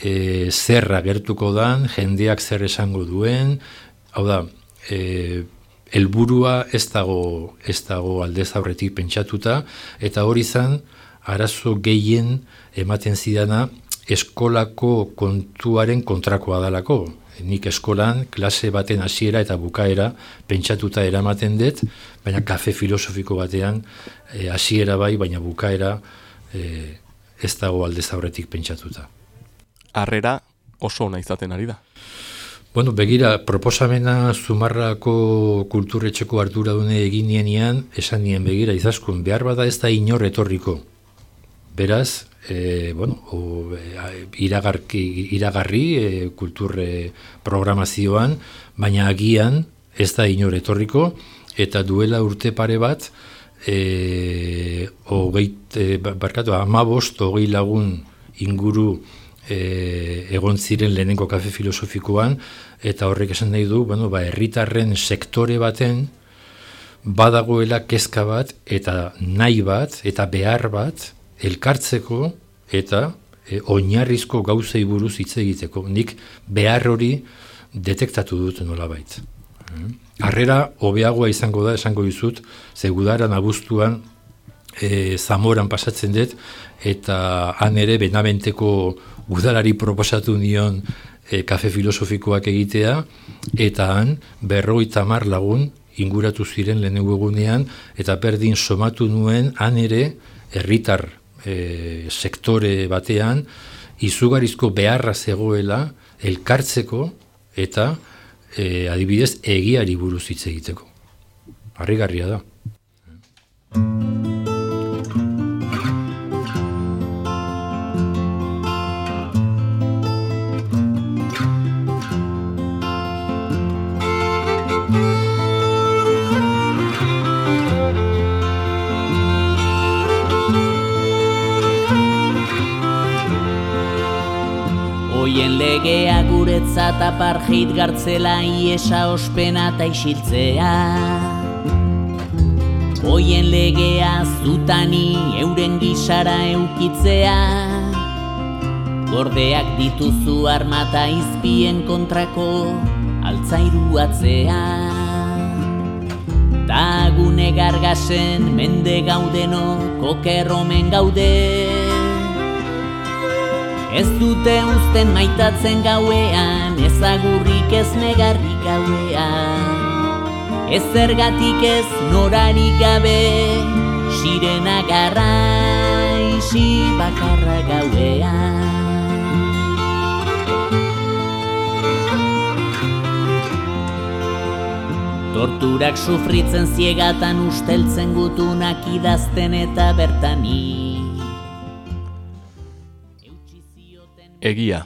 e, zer agertuko dan jendeak zer esango duen hau da e, helburua ez dago ez dago aldez aurretik pentsatuta eta hori izan arazo gehien ematen zidana eskolako kontuaren kontrakoa dalako. Nik eskolan klase baten hasiera eta bukaera pentsatuta eramaten dut, baina kafe filosofiko batean eh, hasiera bai, baina bukaera eh, ez dago aldez aurretik pentsatuta. Harrera oso ona izaten ari da. Bueno, begira, proposamena Zumarrako kulturretxeko arduradune egin nienean, esan nien begira, izaskun, behar bada ez da inor etorriko. Beraz, e, bueno, o, e, iragarki, iragarri e, kulturre programazioan, baina agian ez da inor etorriko, eta duela urte pare bat, e, hogeit, e, barkatu, amabost, hogei lagun inguru e, egon ziren lehenengo kafe filosofikoan, eta horrek esan nahi du, bueno, ba, herritarren sektore baten, badagoela kezka bat, eta nahi bat, eta behar bat, elkartzeko, eta e, oinarrizko gauzei buruz hitz egiteko. Nik behar hori detektatu dut nolabait. Mm. Harrera hobeagoa izango da, esango dizut, ze gudaran abuztuan e, zamoran pasatzen dut, eta han ere benabenteko udalari proposatu nion e, kafe filosofikoak egitea, eta han berroi tamar lagun inguratu ziren lehenengo egunean, eta berdin somatu nuen han ere herritar e, sektore batean, izugarizko beharra zegoela elkartzeko eta e, adibidez egiari buruz hitz egiteko. Harrigarria da. Hoien legea guretzat aparjit gartzela iesa ospena eta isiltzea. Hoien legea zutani euren gisara eukitzea. Gordeak dituzu armata izpien kontrako altzairuatzea Tagune gargasen mende gaudeno kokerromen gaude Ez dute uzten maitatzen gauean, ezagurrik ez negarrik gauean. Ez zergatik ez norarik gabe, sirena garraixi bakarra gauean. Torturak sufritzen ziegatan usteltzen gutunak idazten eta bertani. Egia,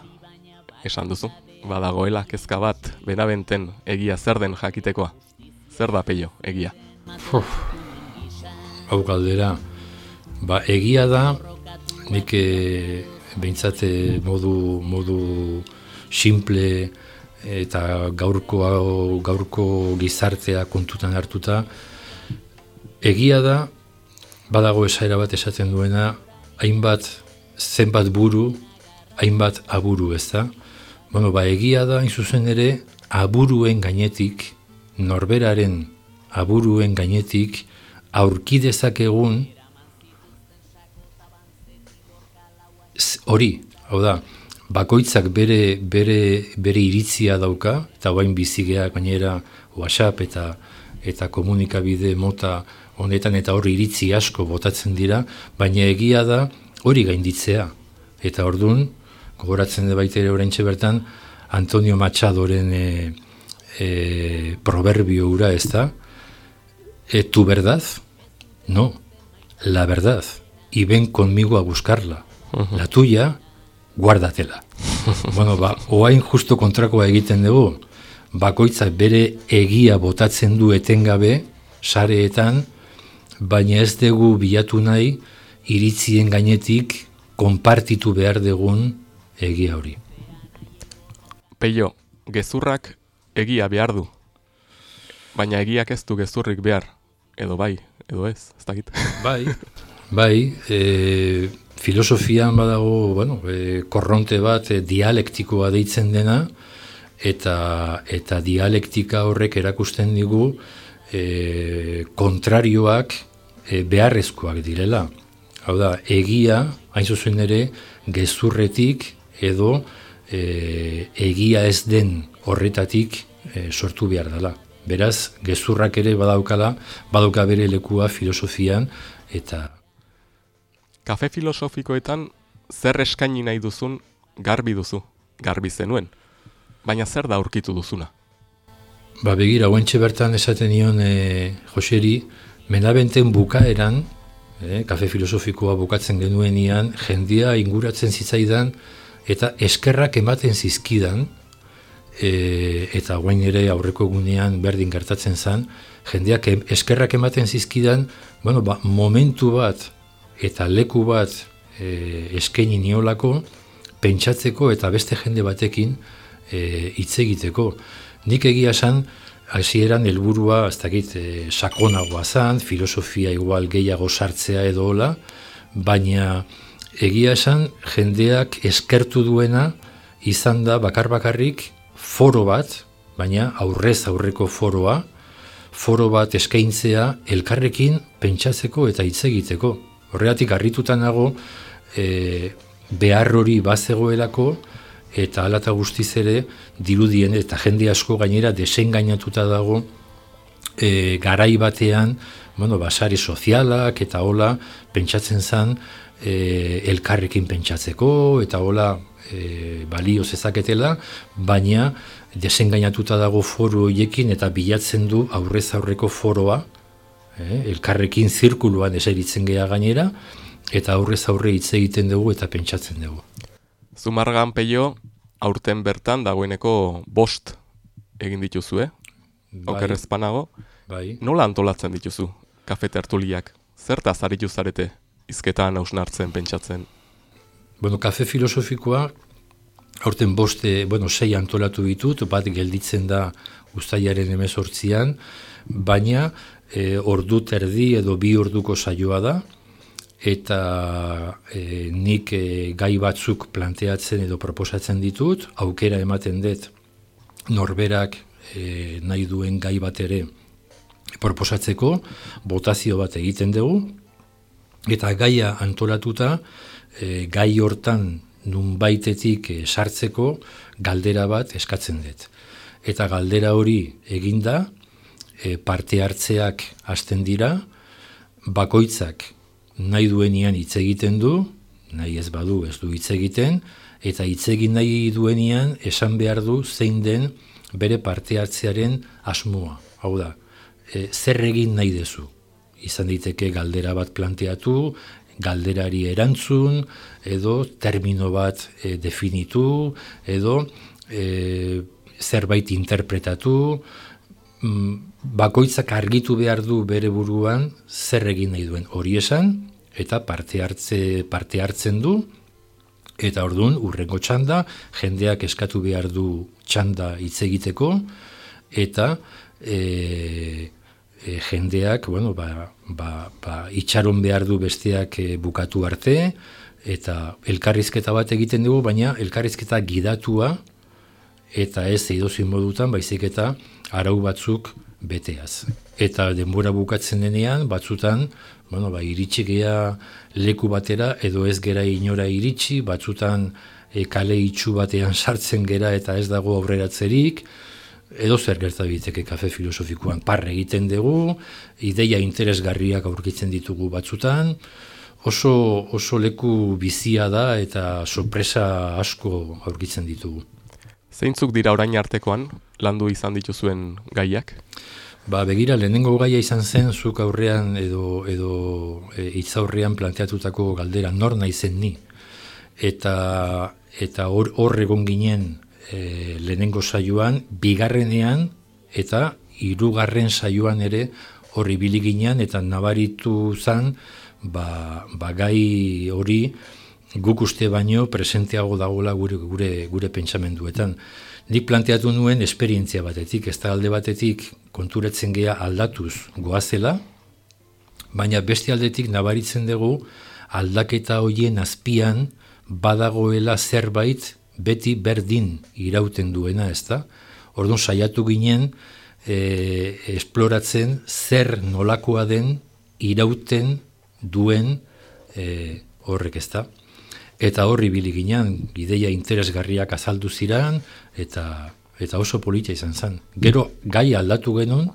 esan duzu. Badagoela kezka bat, benabenten egia zer den jakitekoa. Zer da peio, egia. Uf, hau galdera. Ba, egia da, nik e, behintzat eh, modu, modu simple eta gaurko, gaurko gizartea kontutan hartuta, egia da, badago esaera bat esaten duena, hainbat zenbat buru, hainbat aburu, ez da? Bueno, ba, egia da, hain zuzen ere, aburuen gainetik, norberaren aburuen gainetik, aurki dezakegun hori, hau da, bakoitzak bere, bere, bere iritzia dauka, eta bain bizigeak gainera WhatsApp eta eta komunikabide mota honetan eta hori iritzi asko botatzen dira, baina egia da hori gainditzea. Eta ordun gogoratzen da baita ere oraintxe bertan, Antonio Machadoren e, e, proverbio ura ez da, e, tu verdad, no, la verdad, y ven conmigo a buscarla. La tuya, guárdatela. bueno, ba, oain justo kontrakoa egiten dugu, bakoitzak bere egia botatzen du etengabe, sareetan, baina ez dugu bilatu nahi, iritzien gainetik, konpartitu behar dugun egia hori. Peio, gezurrak egia behar du. Baina egiak ez du gezurrik behar. Edo bai, edo ez, ez dakit. Bai, bai, e, filosofian badago, bueno, e, korronte bat e, dialektikoa deitzen dena, eta, eta dialektika horrek erakusten digu e, kontrarioak e, beharrezkoak direla. Hau da, egia, hain zuzen ere, gezurretik edo e, egia ez den horretatik e, sortu behar dela. Beraz, gezurrak ere badaukala, badauka bere lekua filosofian, eta Kafe filosofikoetan zer eskaini nahi duzun garbi duzu, garbi zenuen. Baina zer da aurkitu duzuna? Ba begira, oentxe bertan esaten nion e, Joseri, menabenten bukaeran, e, kafe filosofikoa bukatzen genuenian, jendia inguratzen zitzaidan, eta eskerrak ematen zizkidan, e, eta guain ere aurreko egunean berdin gertatzen zen, jendeak eskerrak ematen zizkidan, bueno, ba, momentu bat eta leku bat e, eskaini niolako, pentsatzeko eta beste jende batekin e, hitz egiteko. Nik egia esan, hasieran helburua, ez dakit, e, sakonagoa zan, filosofia igual gehiago sartzea edo hola, baina egia esan jendeak eskertu duena izan da bakar bakarrik foro bat, baina aurrez aurreko foroa, foro bat eskaintzea elkarrekin pentsatzeko eta hitz egiteko. Horregatik harrituta nago e, behar hori bazegoelako eta hala eta guztiz ere dirudien eta jende asko gainera desengainatuta dago e, garai batean bueno, basari sozialak eta hola pentsatzen zen e, elkarrekin pentsatzeko eta hola e, balio zezaketela, baina desengainatuta dago foro horiekin eta bilatzen du aurrez aurreko foroa, eh, elkarrekin zirkuluan eseritzen gea gainera, eta aurrez aurre hitz egiten dugu eta pentsatzen dugu. Zumargan peio, aurten bertan dagoeneko bost egin dituzue, oker ezpanago. bai. Nola antolatzen dituzu, kafe tertuliak? Zertaz aritu zarete, izketan hausnartzen, pentsatzen? Bueno, kafe filosofikoa, aurten boste, bueno, sei antolatu ditut, bat gelditzen da ustaiaren emezortzian, baina e, ordu terdi edo bi orduko saioa da, eta e, nik e, gai batzuk planteatzen edo proposatzen ditut, aukera ematen dut norberak e, nahi duen gai bat ere proposatzeko, botazio bat egiten dugu, eta gaia antolatuta, e, gai hortan nunbaitetik eh, sartzeko galdera bat eskatzen dut. Eta galdera hori eginda, e, parte hartzeak hasten dira, bakoitzak nahi duenian hitz egiten du, nahi ez badu ez du hitz egiten, eta hitz egin nahi duenian esan behar du zein den bere parte hartzearen asmoa. Hau da, e, zer egin nahi dezu. Izan diteke galdera bat planteatu, galderari erantzun, edo termino bat e, definitu, edo e, zerbait interpretatu, mm, bakoitzak argitu behar du bere buruan zer egin nahi duen. Hori esan, eta parte, hartze, parte hartzen du, eta orduan urrengo txanda, jendeak eskatu behar du txanda hitz egiteko, eta e, e, jendeak, bueno, ba, ba, ba, itxaron behar du besteak e, bukatu arte, eta elkarrizketa bat egiten dugu, baina elkarrizketa gidatua, eta ez edozein modutan, baizik eta arau batzuk beteaz. Eta denbora bukatzen denean, batzutan, bueno, ba, iritsi gea leku batera, edo ez gera inora iritsi, batzutan e, kale itxu batean sartzen gera eta ez dago aurreratzerik, edo zer gerta biteke kafe filosofikoan parre egiten dugu, ideia interesgarriak aurkitzen ditugu batzutan, oso, oso leku bizia da eta sorpresa asko aurkitzen ditugu. Zeintzuk dira orain artekoan landu izan dituzuen gaiak? Ba, begira, lehenengo gaia izan zen, zuk aurrean edo, edo e, itzaurrean planteatutako galdera, nor naizen ni. Eta, eta hor, hor egon ginen e, lehenengo saioan, bigarrenean eta hirugarren saioan ere hor ibili ginen eta nabaritu zan, ba, ba gai hori guk uste baino presenteago dagoela gure, gure, gure pentsamenduetan. Nik planteatu nuen esperientzia batetik, ez da alde batetik konturatzen gea aldatuz goazela, baina beste aldetik nabaritzen dugu aldaketa hoien azpian badagoela zerbait beti berdin irauten duena, ez da? Orduan saiatu ginen e, esploratzen zer nolakoa den irauten duen e, horrek ez da. Eta horri ibili ginen, ideia interesgarriak azaldu ziran, eta, eta oso politia izan zen. Gero gai aldatu genuen,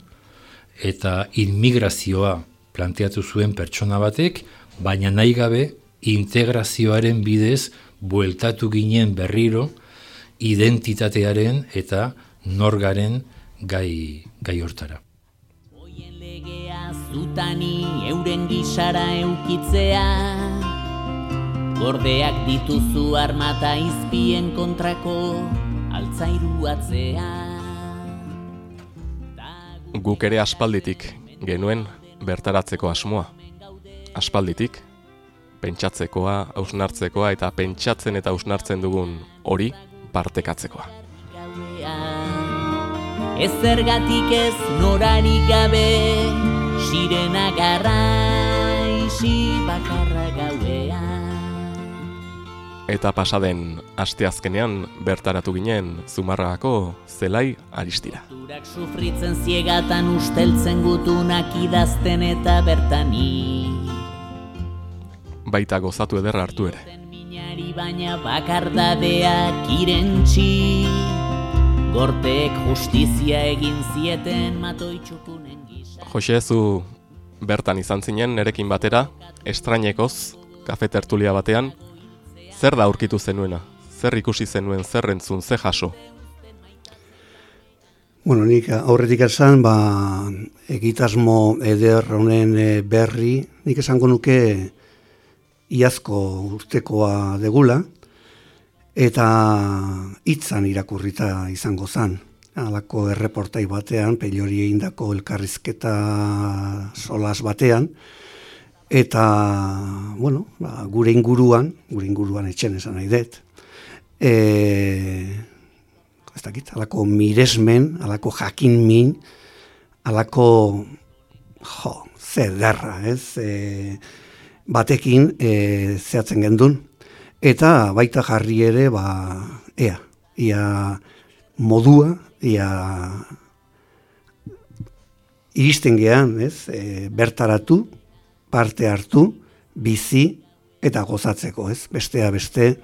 eta inmigrazioa planteatu zuen pertsona batek, baina nahi gabe integrazioaren bidez bueltatu ginen berriro identitatearen eta norgaren gai, gai hortara. Hoien legea zutani euren gisara eukitzea Gordeak dituzu armata izpien kontrako altzairu atzea Guk ere aspalditik genuen bertaratzeko asmoa. Aspalditik, pentsatzekoa, hausnartzekoa eta pentsatzen eta hausnartzen dugun hori partekatzekoa. Ez zergatik ez norarik gabe Sirena garraixi bakarra gauean Eta pasaden asteazkenean bertaratu ginen Zumarragako zelai aristira. Durak sufritzen ziegatan usteltzen gutunak idazten eta bertani Baita gozatu ederra hartu ere. Baina bakardadeak irentxi Gortek justizia egin zieten matoitxukunen gisa Jose, zu bertan izan zinen nerekin batera, estrainekoz, kafe tertulia batean, zer da aurkitu zenuena? Zer ikusi zenuen, zer entzun, ze jaso? Bueno, nik aurretik esan, ba, egitasmo eder honen eh, berri, nik esango nuke iazko urtekoa degula, eta hitzan irakurrita izango zan. Halako erreportai batean, pelori egindako elkarrizketa solas batean, eta, bueno, ba, gure inguruan, gure inguruan etxen esan nahi dut, e, ez dakit, alako miresmen, alako jakin min, alako, jo, zederra, ez, e, batekin e, zehatzen gendun. Eta baita jarri ere, ba, ea, ia modua, ia iristen gean, ez, e, bertaratu, parte hartu, bizi eta gozatzeko, ez, bestea beste,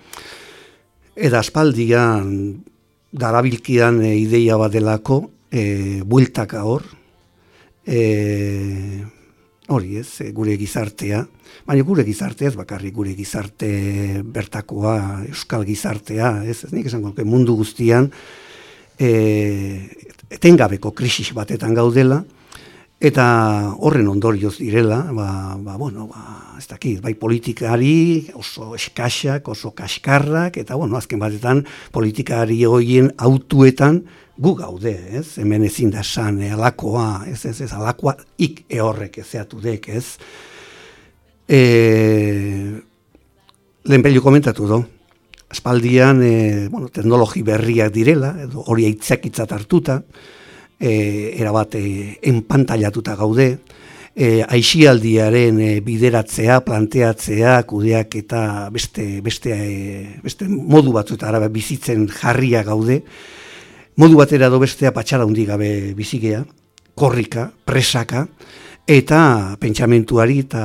Eta aspaldian darabilkidan e, ideia bat delako, e, bueltaka hor, e, hori ez, e, gure gizartea, baina gure gizartea ez bakarrik gure gizarte bertakoa, euskal gizartea, ez, ez nik esango mundu guztian, e, etengabeko krisis batetan gaudela, eta horren ondorioz direla, ba, ba, bueno, ba, ez dakit, bai politikari oso eskaxak, oso kaskarrak, eta bueno, azken batetan politikari hoien autuetan gu gaude, ez? Hemen ezin da san, e, alakoa, ez, ez, ez, alakoa ik ehorrek ezeatu dek, ez? E, lehen komentatu do, aspaldian, e, bueno, teknologi berriak direla, edo hori aitzakitzat hartuta, e, erabat e, enpantailatuta gaude, e, aixialdiaren e, bideratzea, planteatzea, kudeak eta beste, beste, e, beste modu batzuetara bizitzen jarria gaude, modu batera do bestea patxara hundi gabe bizigea, korrika, presaka, eta pentsamentuari eta,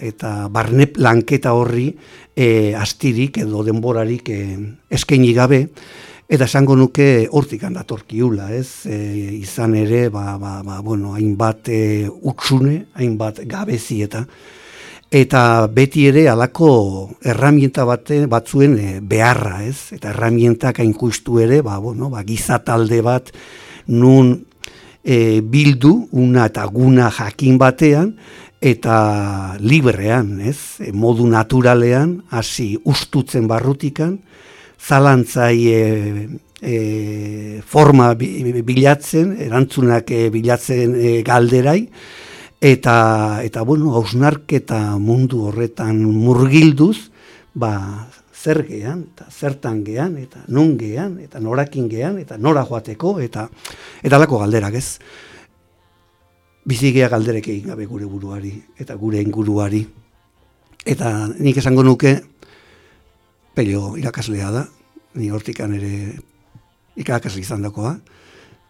eta barne lanketa horri e, astirik edo denborarik e, eskaini gabe, Eta esango nuke hortik datorkiula, ez? E, izan ere, ba, ba, ba, bueno, hainbat e, utsune, hainbat gabezi eta eta beti ere halako erramienta bate batzuen e, beharra, ez? Eta erramientak hainkustu ere, ba, bueno, ba, gizatalde bat nun e, bildu, una eta guna jakin batean, eta librean, ez? E, modu naturalean, hasi ustutzen barrutikan, zalantzai e, e, forma bi- bilatzen, erantzunak bilatzen e, galderai, eta, eta bueno, hausnarketa mundu horretan murgilduz, ba, zer gean, eta zertan gean, eta nun gean, eta norakin gean, eta nora joateko, eta eta lako galderak ez. Bizigea galderek egin gabe gure buruari, eta gure inguruari. Eta nik esango nuke, pelio irakaslea da, ni hortikan ere irakasle izan dakoa,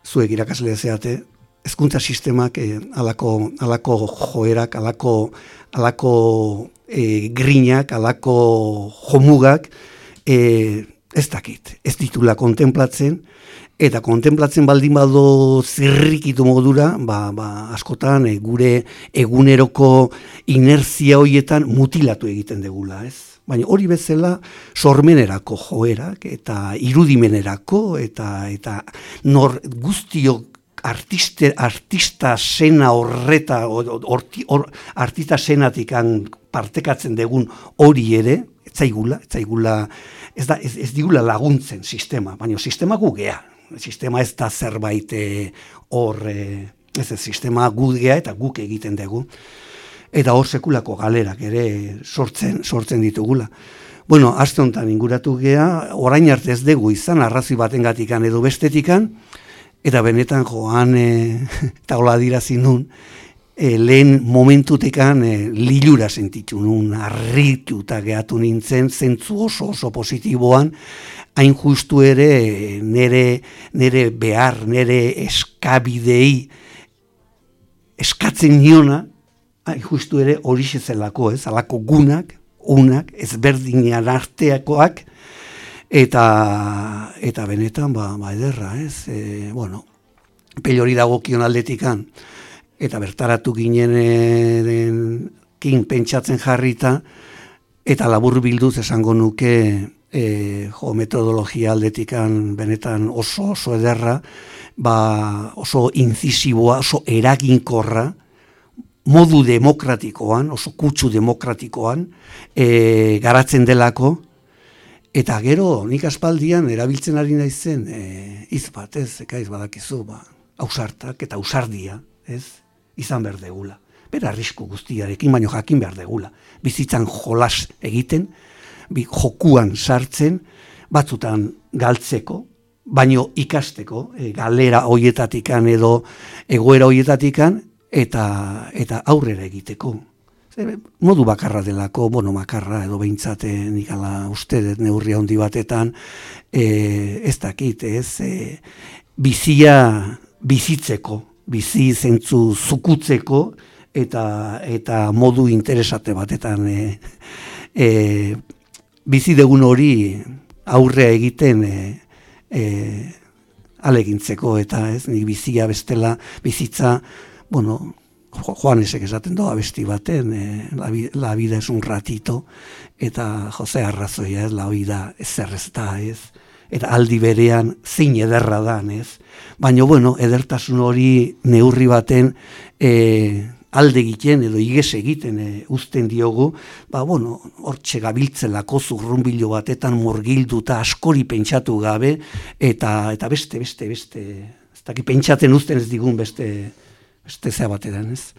zuek irakaslea zeate, hezkuntza sistemak eh, alako, alako joerak, alako, alako eh, grinak, alako jomugak, eh, ez dakit, ez ditula kontemplatzen, eta kontemplatzen baldin bado zirrikitu modura, ba, ba, askotan eh, gure eguneroko inerzia hoietan mutilatu egiten degula, ez? Baina hori bezala sormenerako joerak eta irudimenerako eta eta nor guztiok artiste, artista sena horreta, or, orti- or, artista senatikan partekatzen degun hori ere, ez zaigula, ez da, ez, ez digula laguntzen sistema, baina sistema gu gea. Sistema ez da zerbait eh, hor, eh, ez ez, sistema gu gea eta guk egiten dugu eta hor sekulako galerak ere sortzen sortzen ditugula. Bueno, aste honetan inguratu gea, orain arte ez dugu izan arrazoi batengatikan edo bestetikan, eta benetan joan e, eta hola dirazi nun, e, lehen momentutekan e, lilura sentitu nun, arrituta gehatu nintzen, zentzu oso oso positiboan, hain justu ere nere, nere behar, nere eskabidei eskatzen niona, hain justu ere hori zelako, ez, alako gunak, unak, ezberdinean arteakoak, eta, eta benetan, ba, ba ederra, ez, e, bueno, pelori dagokion aldetikan, eta bertaratu ginen e, den, kin pentsatzen jarrita, eta labur bilduz esango nuke, e, jo, metodologia aldetikan benetan oso oso ederra, ba, oso incisiboa, oso eraginkorra, modu demokratikoan, oso kutsu demokratikoan, e, garatzen delako, eta gero nik aspaldian erabiltzen ari naizen e, hitz bat, ez, ekaiz badakizu, ba, ausartak eta ausardia, ez, izan behar degula. Bera arrisku guztiarekin, baino jakin behar degula. Bizitzan jolas egiten, bi, jokuan sartzen, batzutan galtzeko, baino ikasteko, e, galera hoietatikan edo egoera hoietatikan, eta, eta aurrera egiteko. Zer, modu bakarra delako, bono bakarra edo behintzate nik ala uste dut neurria handi batetan, e, ez dakit, ez, e, bizia bizitzeko, bizi zentzu zukutzeko, eta, eta modu interesate batetan e, e, bizi degun hori aurrea egiten e, e, alegintzeko eta ez nik bizia bestela bizitza bueno Juanesek esaten doa besti baten, e, la, vi- la vida es un ratito, eta Jose arrazoia ez, la vida ez da ez, eta aldi berean zein ederra dan ez. Baina, bueno, edertasun hori neurri baten e, alde egiten edo iges egiten e, uzten diogu, ba, bueno, hortxe gabiltzelako zurrunbilo batetan murgilduta askori pentsatu gabe, eta, eta beste, beste, beste, ez daki pentsaten uzten ez digun beste, beste zea batean, ez?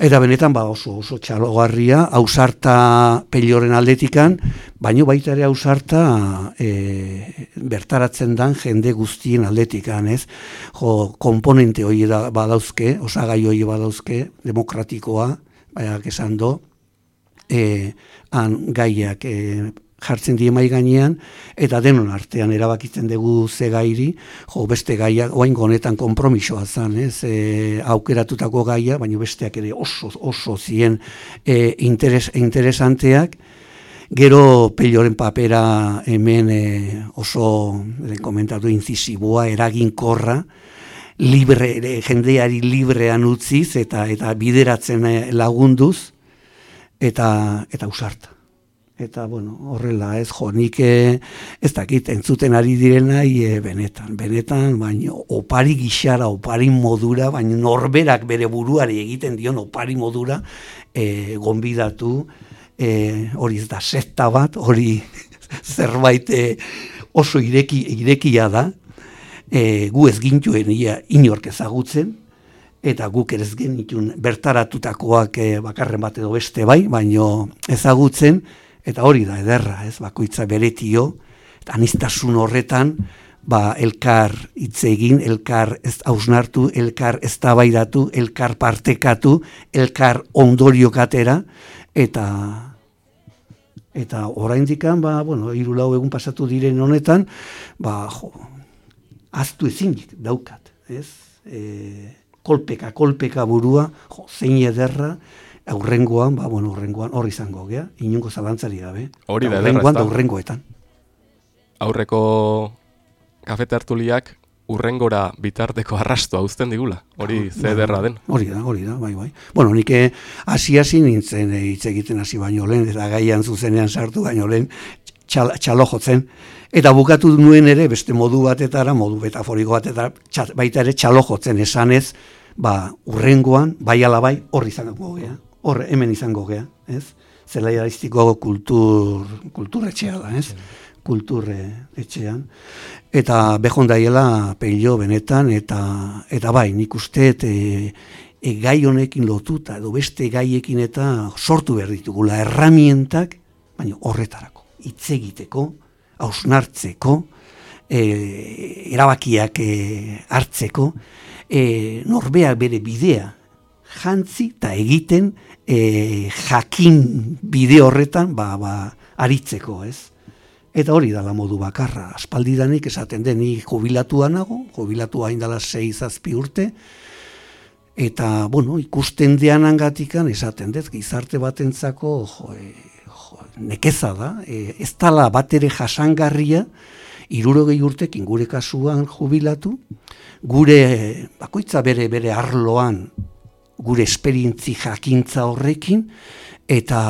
Eta benetan ba oso oso txalogarria, ausarta pelioren aldetikan, baino baita ere ausarta e, bertaratzen dan jende guztien aldetikan, ez? Jo, komponente hori da badauzke, osagai hori badauzke, demokratikoa, baiak esan do, e, han gaiak e, jartzen die mai gainean eta denon artean erabakitzen dugu ze gairi, jo beste gaiak orain honetan konpromisoa zan, ez? E, aukeratutako gaia, baina besteak ere oso oso zien e, interes, interesanteak. Gero pelloren papera hemen e, oso komentatu incisiboa, eraginkorra, libre, jendeari librean utziz eta eta bideratzen e, lagunduz eta eta usarta. Eta, bueno, horrela, ez, jo, nik eh, ez dakit, entzuten ari direnai e, benetan, benetan, baina opari gixara, opari modura, baina norberak bere buruari egiten dion opari modura, e, gonbidatu, e, hori ez da sekta bat, hori zerbait oso ireki, irekia da, e, gu ez gintuen ia inork ezagutzen, eta guk ere ez genitun bertaratutakoak e, bakarren bat edo beste bai, baino ezagutzen, eta hori da ederra, ez, bakoitza beretio, eta aniztasun horretan, ba, elkar hitz egin, elkar ez hausnartu, elkar eztabaidatu, elkar partekatu, elkar ondoriokatera, eta eta oraindikan ba bueno, hiru lau egun pasatu diren honetan, ba jo, aztu ezinik daukat, ez? E, kolpeka, kolpeka burua, jo, zein ederra, aurrengoan, ba, bueno, aurrengoan hor izango, gea, inungo zalantzari gabe. Hori da aurrengoan da aurrengoetan. Aurreko kafe tertuliak urrengora bitarteko arrastoa uzten digula. Hori ze ederra den. Hori da, hori da, bai, bai. Bueno, nik eh, hasi hasi nintzen eh, hitz egiten hasi baino lehen, eta gaian zuzenean sartu baino lehen, txal, txalo jotzen. Eta bukatu nuen ere, beste modu batetara, modu metaforiko batetara, txa- baita ere txalo jotzen esanez, ba, urrengoan, bai ala bai, hor izango gea. Hor, hemen izango gea, ez? Zelaia iztiko kultur, kulturretxea da, ez? kulturre etxean. Eta behon daiela peilo benetan, eta, eta bai, nik uste, e, e, gai honekin lotuta, edo beste gaiekin eta sortu behar ditugula erramientak, baina horretarako, hitz egiteko, hausnartzeko, e, erabakiak e, hartzeko, e, norbeak bere bidea jantzi eta egiten e, jakin bide horretan ba, ba, aritzeko, ez? Eta hori da modu bakarra. Aspaldidanik esaten den ni jubilatua nago, jubilatua hain dela 6 urte, eta, bueno, ikusten deanangatikan esaten dut, gizarte batentzako jo, jo, nekeza da, e, ez tala bat ere jasangarria, irurogei urtekin gure kasuan jubilatu, gure bakoitza bere bere arloan gure esperientzi jakintza horrekin eta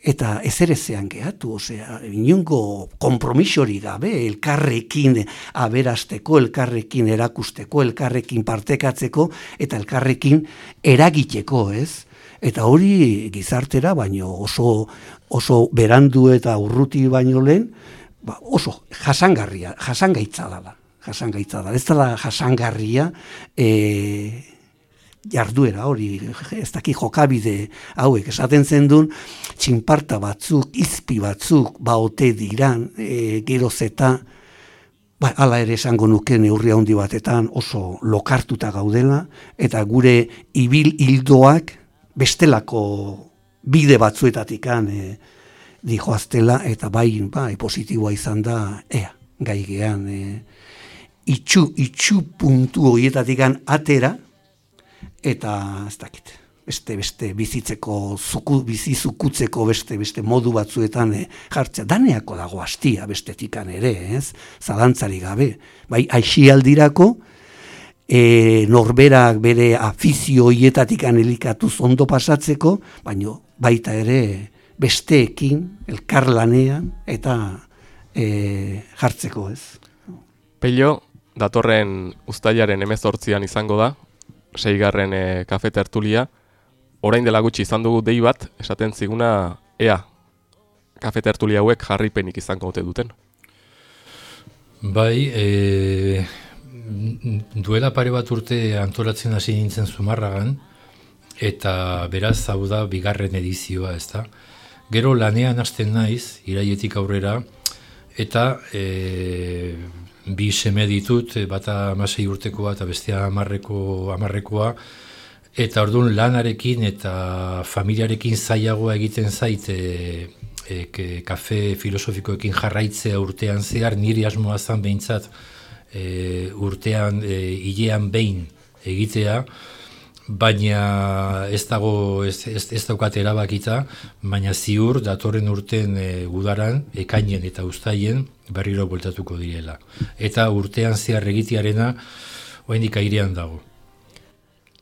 eta ezerezean gehatu, osea, inungo kompromisori gabe, elkarrekin aberasteko, elkarrekin erakusteko, elkarrekin partekatzeko, eta elkarrekin eragiteko, ez? Eta hori gizartera, baino oso, oso berandu eta urruti baino lehen, ba, oso jasangarria, jasangaitza dala, jasangaitza da. Ez dela jasangarria, e, jarduera hori, ez daki jokabide hauek esaten zen duen, txinparta batzuk, izpi batzuk, baote diran, e, geroz eta, ba, ala ere esango nuke neurri handi batetan oso lokartuta gaudela, eta gure ibil hildoak bestelako bide batzuetatikan e, dijoaztela, eta bai, bai, positiboa izan da, ea, gai gean, e, itxu, itxu puntu horietatikan atera, eta ez dakit, beste beste bizitzeko zuku, bizi zukutzeko beste beste modu batzuetan eh, jartzea daneako dago hastia bestetikan ere, ez? Zalantzari gabe. Bai, aixialdirako e, norberak bere afizio hietatik elikatuz ondo pasatzeko, baino baita ere besteekin elkarlanean eta e, jartzeko, ez? Pello, datorren ustailaren emezortzian izango da, seigarren e, kafe tertulia. Orain dela gutxi izan dugu dei bat, esaten ziguna, ea, kafe tertulia hauek jarripenik izango ote duten. Bai, e, duela pare bat urte antolatzen hasi nintzen zumarragan, eta beraz hau da bigarren edizioa, ez da. Gero lanean hasten naiz, iraietik aurrera, eta e, bi seme ditut, bata amasei urtekoa eta bestea amarreko, amarrekoa, eta orduan lanarekin eta familiarekin zailagoa egiten zait e, e, kafe filosofikoekin jarraitzea urtean zehar, niri asmoa zan behintzat e, urtean, e, hilean behin egitea, baina ez dago ez, ez, ez daukat erabakita, baina ziur datorren urten e, udaran, ekainen eta ustaien berriro bueltatuko direla. Eta urtean zehar egitearena oraindik airean dago.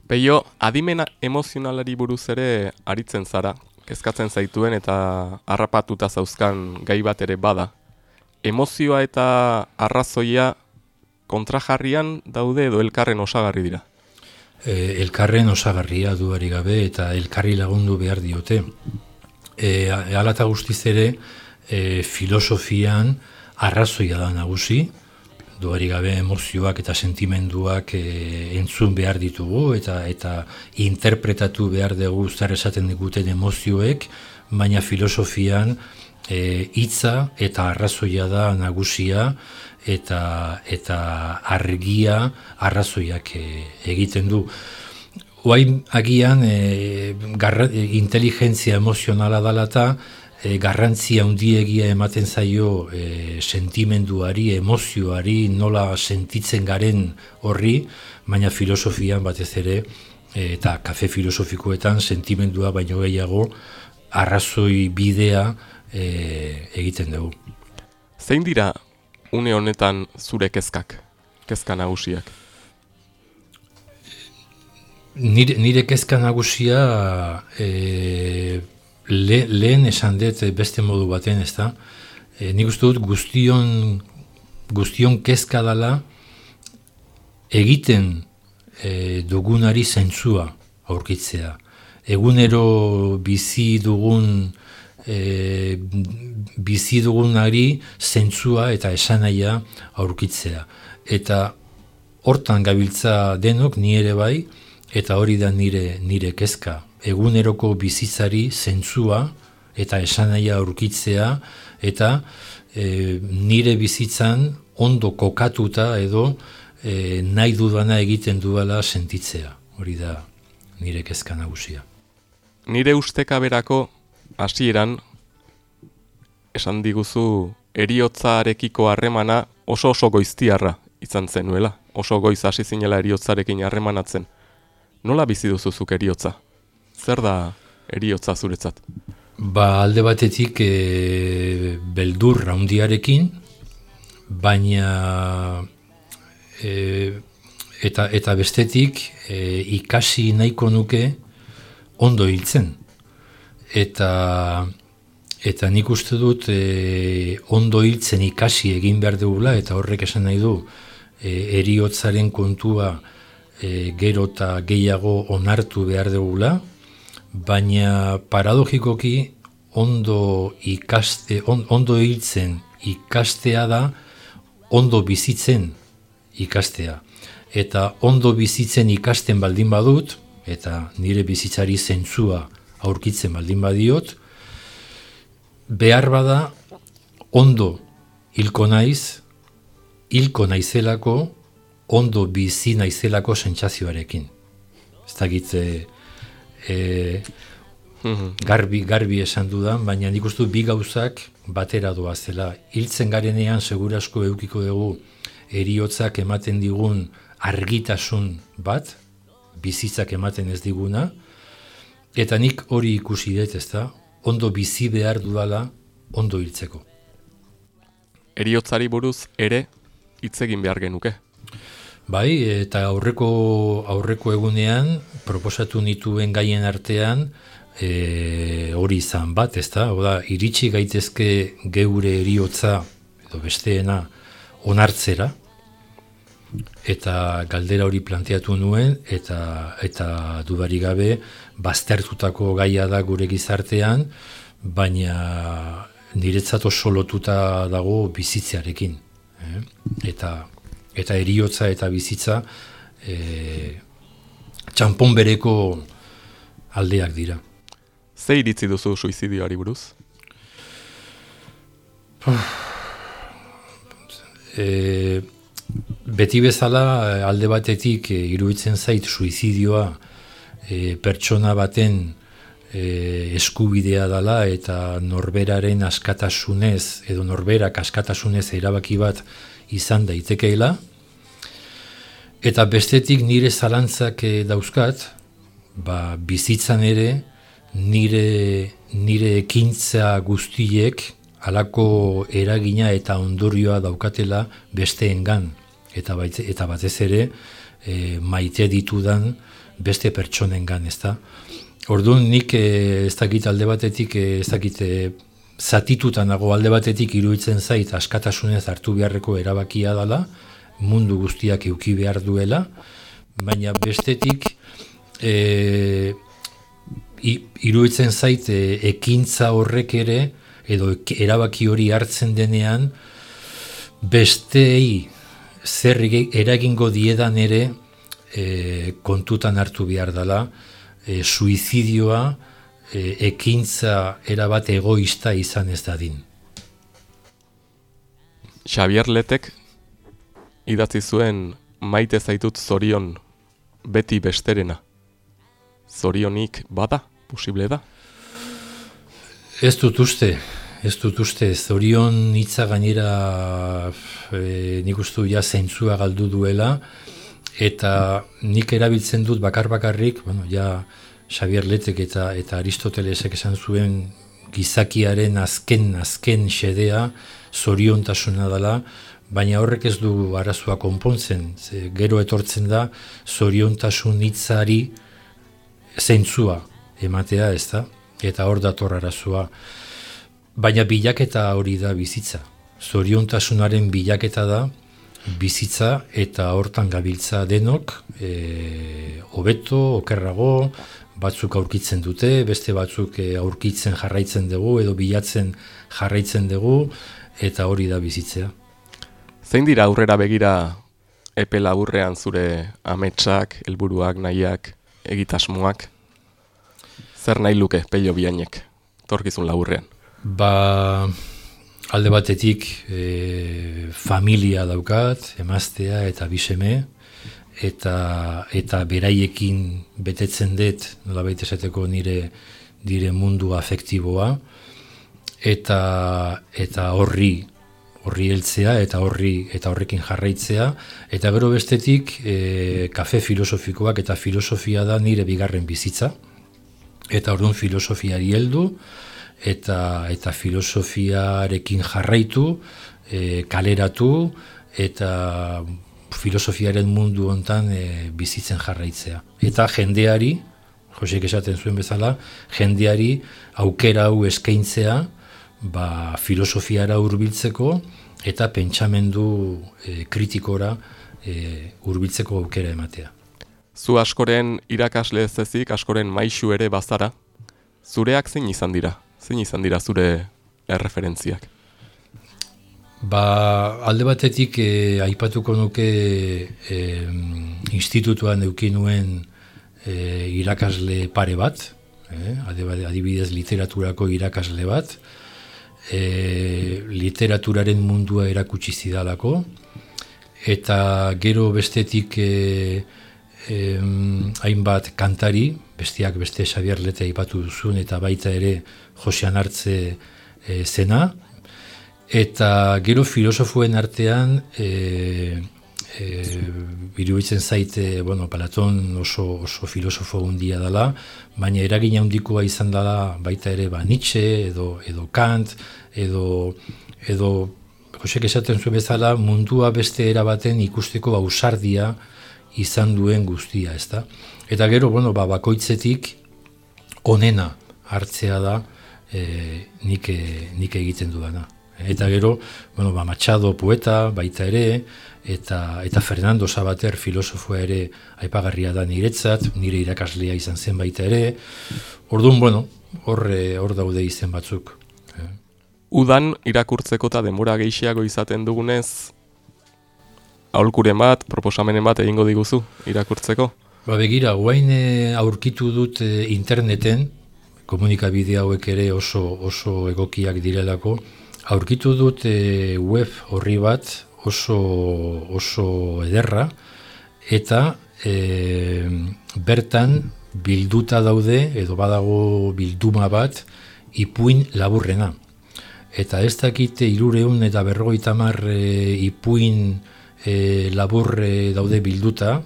Peio, adimena emozionalari buruz ere aritzen zara, kezkatzen zaituen eta harrapatuta zauzkan gai bat ere bada. Emozioa eta arrazoia kontrajarrian daude edo elkarren osagarri dira. E, elkarren osagarria duari gabe eta elkarri lagundu behar diote. E, ala eta guztiz ere, e, filosofian arrazoia da nagusi, duari gabe emozioak eta sentimenduak e, entzun behar ditugu eta eta interpretatu behar dugu zer esaten diguten emozioek, baina filosofian e, hitza eta arrazoia da nagusia eta eta argia arrazoiak e, egiten du. Oain agian e, garra, e, inteligentzia emozionala dala eta e, garrantzia handiegia ematen zaio e, sentimenduari, emozioari, nola sentitzen garen horri, baina filosofian batez ere, e, eta kafe filosofikoetan sentimendua baino gehiago arrazoi bidea e, egiten dugu. Zein dira une honetan zure kezkak, kezka nagusiak? Nire, nire kezka nagusia e, le, lehen esan dut beste modu baten, ez da? E, nik uste dut guztion, guztion kezka dala egiten e, dugunari zentzua aurkitzea. Egunero bizi dugun e, bizi dugunari zentzua eta esanaia aurkitzea. Eta hortan gabiltza denok ni ere bai eta hori da nire nire kezka. Eguneroko bizitzari zentzua eta esanaia aurkitzea eta e, nire bizitzan ondo kokatuta edo e, nahi dudana egiten duela sentitzea. Hori da nire kezka nagusia. Nire ustekaberako hasieran esan diguzu eriotzarekiko harremana oso oso goiztiarra izan zenuela. Oso goiz hasi zinela eriotzarekin harremanatzen. Nola bizi duzu zuk eriotza? Zer da eriotza zuretzat? Ba, alde batetik e, beldur handiarekin, baina e, eta, eta bestetik e, ikasi nahiko nuke ondo hiltzen. Eta eta nik uste dut e, ondo hiltzen ikasi egin behar dugula eta horrek esan nahi du e, eriotzaren kontua e, gero eta gehiago onartu behar dugula, baina paradogikoki ondo ikaste, on, ondo hiltzen ikastea da ondo bizitzen ikastea. Eta ondo bizitzen ikasten baldin badut, eta nire bizitzari zentzua aurkitzen baldin badiot, behar bada ondo hilko naiz, hilko naizelako, ondo bizi naizelako sentsazioarekin. Ez dakit e, e, garbi, garbi esan dudan, baina nik uste bi gauzak batera doazela. Hiltzen garenean segurasko eukiko dugu eriotzak ematen digun argitasun bat, bizitzak ematen ez diguna, eta nik hori ikusi dut, ezta? Ondo bizi behar dudala, ondo hiltzeko. Eriotzari buruz ere hitz egin behar genuke. Bai, eta aurreko aurreko egunean proposatu nituen gaien artean e, hori izan bat, ezta? Oda, iritsi gaitezke geure eriotza edo besteena onartzera eta galdera hori planteatu nuen eta eta dudari gabe baztertutako gaia da gure gizartean, baina niretzat oso lotuta dago bizitzearekin. Eh? Eta eta eriotza eta bizitza e, txampon bereko aldeak dira. Ze iritzi duzu suizidioari buruz? E, beti bezala eh, alde batetik e, iruditzen zait suizidioa e, pertsona baten e, eskubidea dala eta norberaren askatasunez edo norberak askatasunez erabaki bat izan daitekeela. Eta bestetik nire zalantzak dauzkat ba, bizitzan ere nire, nire ekintza guztiek halako eragina eta ondorioa daukatela besteengan eta baitze, eta batez ere e, maite ditudan beste pertsonengan, ezta? Orduan nik e, ez dakit alde batetik e, ez dakit e, zatitutan nago alde batetik iruditzen zait askatasunez hartu beharreko erabakia dela, mundu guztiak euki behar duela, baina bestetik e, iruditzen zait e, ekintza horrek ere edo erabaki hori hartzen denean bestei zer eragingo diedan ere e, kontutan hartu behar dela e, suizidioa e, ekintza erabat egoista izan ez dadin. Xavier Letek idatzi zuen maite zaitut zorion beti besterena. Zorionik bada, posible da? Ez dut uste, ez dut uste, zorion hitza gainera e, nik uste dut ja zentzua galdu duela, eta nik erabiltzen dut bakar bakarrik, bueno, ja Xavier Letek eta eta Aristotelesek esan zuen gizakiaren azken azken xedea zoriontasuna dela, baina horrek ez du arazoa konpontzen, ze gero etortzen da zoriontasun hitzari zentzua ematea, ez da? Eta hor dator arazoa. Baina bilaketa hori da bizitza. Zoriontasunaren bilaketa da bizitza eta hortan gabiltza denok, e, hobeto, okerrago, batzuk aurkitzen dute, beste batzuk e, aurkitzen jarraitzen dugu edo bilatzen jarraitzen dugu eta hori da bizitzea. Zein dira aurrera begira epe laburrean zure ametsak, helburuak, nahiak, egitasmoak? Zer nahi luke pello biainek, torkizun laburrean? Ba, alde batetik e, familia daukat, emaztea eta biseme, eta, eta beraiekin betetzen dut, nolabait esateko nire, dire mundu afektiboa, eta, eta horri horri heltzea eta horri eta horrekin jarraitzea. Eta gero bestetik e, kafe filosofikoak eta filosofia da nire bigarren bizitza eta orduan filosofiari heldu eta eta filosofiarekin jarraitu, e, kaleratu eta filosofiaren mundu hontan e, bizitzen jarraitzea. Eta jendeari, Josek esaten zuen bezala, jendeari aukera hau eskaintzea, ba, filosofiara hurbiltzeko eta pentsamendu e, kritikora e, hurbiltzeko aukera ematea. Zu askoren irakasle ez ezik, askoren maixu ere bazara, zureak zein izan dira? Zein izan dira zure erreferentziak? Ba, alde batetik e, aipatuko nuke e, institutuan eukin nuen e, irakasle pare bat, e, adibidez literaturako irakasle bat, e, literaturaren mundua erakutsi zidalako, eta gero bestetik e, e, hainbat kantari, bestiak beste Xabier Lete aipatu duzun, eta baita ere Josean Artze e, zena, eta gero filosofoen artean e, e, iruditzen zaite, bueno, Platon oso, oso filosofo hundia dela, baina eragin handikoa izan dela baita ere ba, Nietzsche edo, edo Kant edo, edo Josek esaten zuen bezala mundua beste erabaten ikusteko ausardia izan duen guztia, ezta? Eta gero, bueno, ba, bakoitzetik onena hartzea da e, nik, e, nik egiten dudana. Eta gero, bueno, ba, Machado poeta baita ere, eta, eta Fernando Sabater filosofoa ere aipagarria da niretzat, nire irakaslea izan zen baita ere. Orduan, bueno, hor, e, hor daude izen batzuk. Eh. Udan irakurtzeko eta denbora gehiago izaten dugunez, aholkuren bat, proposamenen bat egingo diguzu irakurtzeko. Ba begira, guain e, aurkitu dut e, interneten, komunikabide hauek ere oso, oso egokiak direlako, aurkitu dut e, web horri bat oso, oso ederra, eta e, bertan bilduta daude, edo badago bilduma bat, ipuin laburrena. Eta ez dakite irureun eta berrogeita hamar e, ipuin e, labur e, daude bilduta,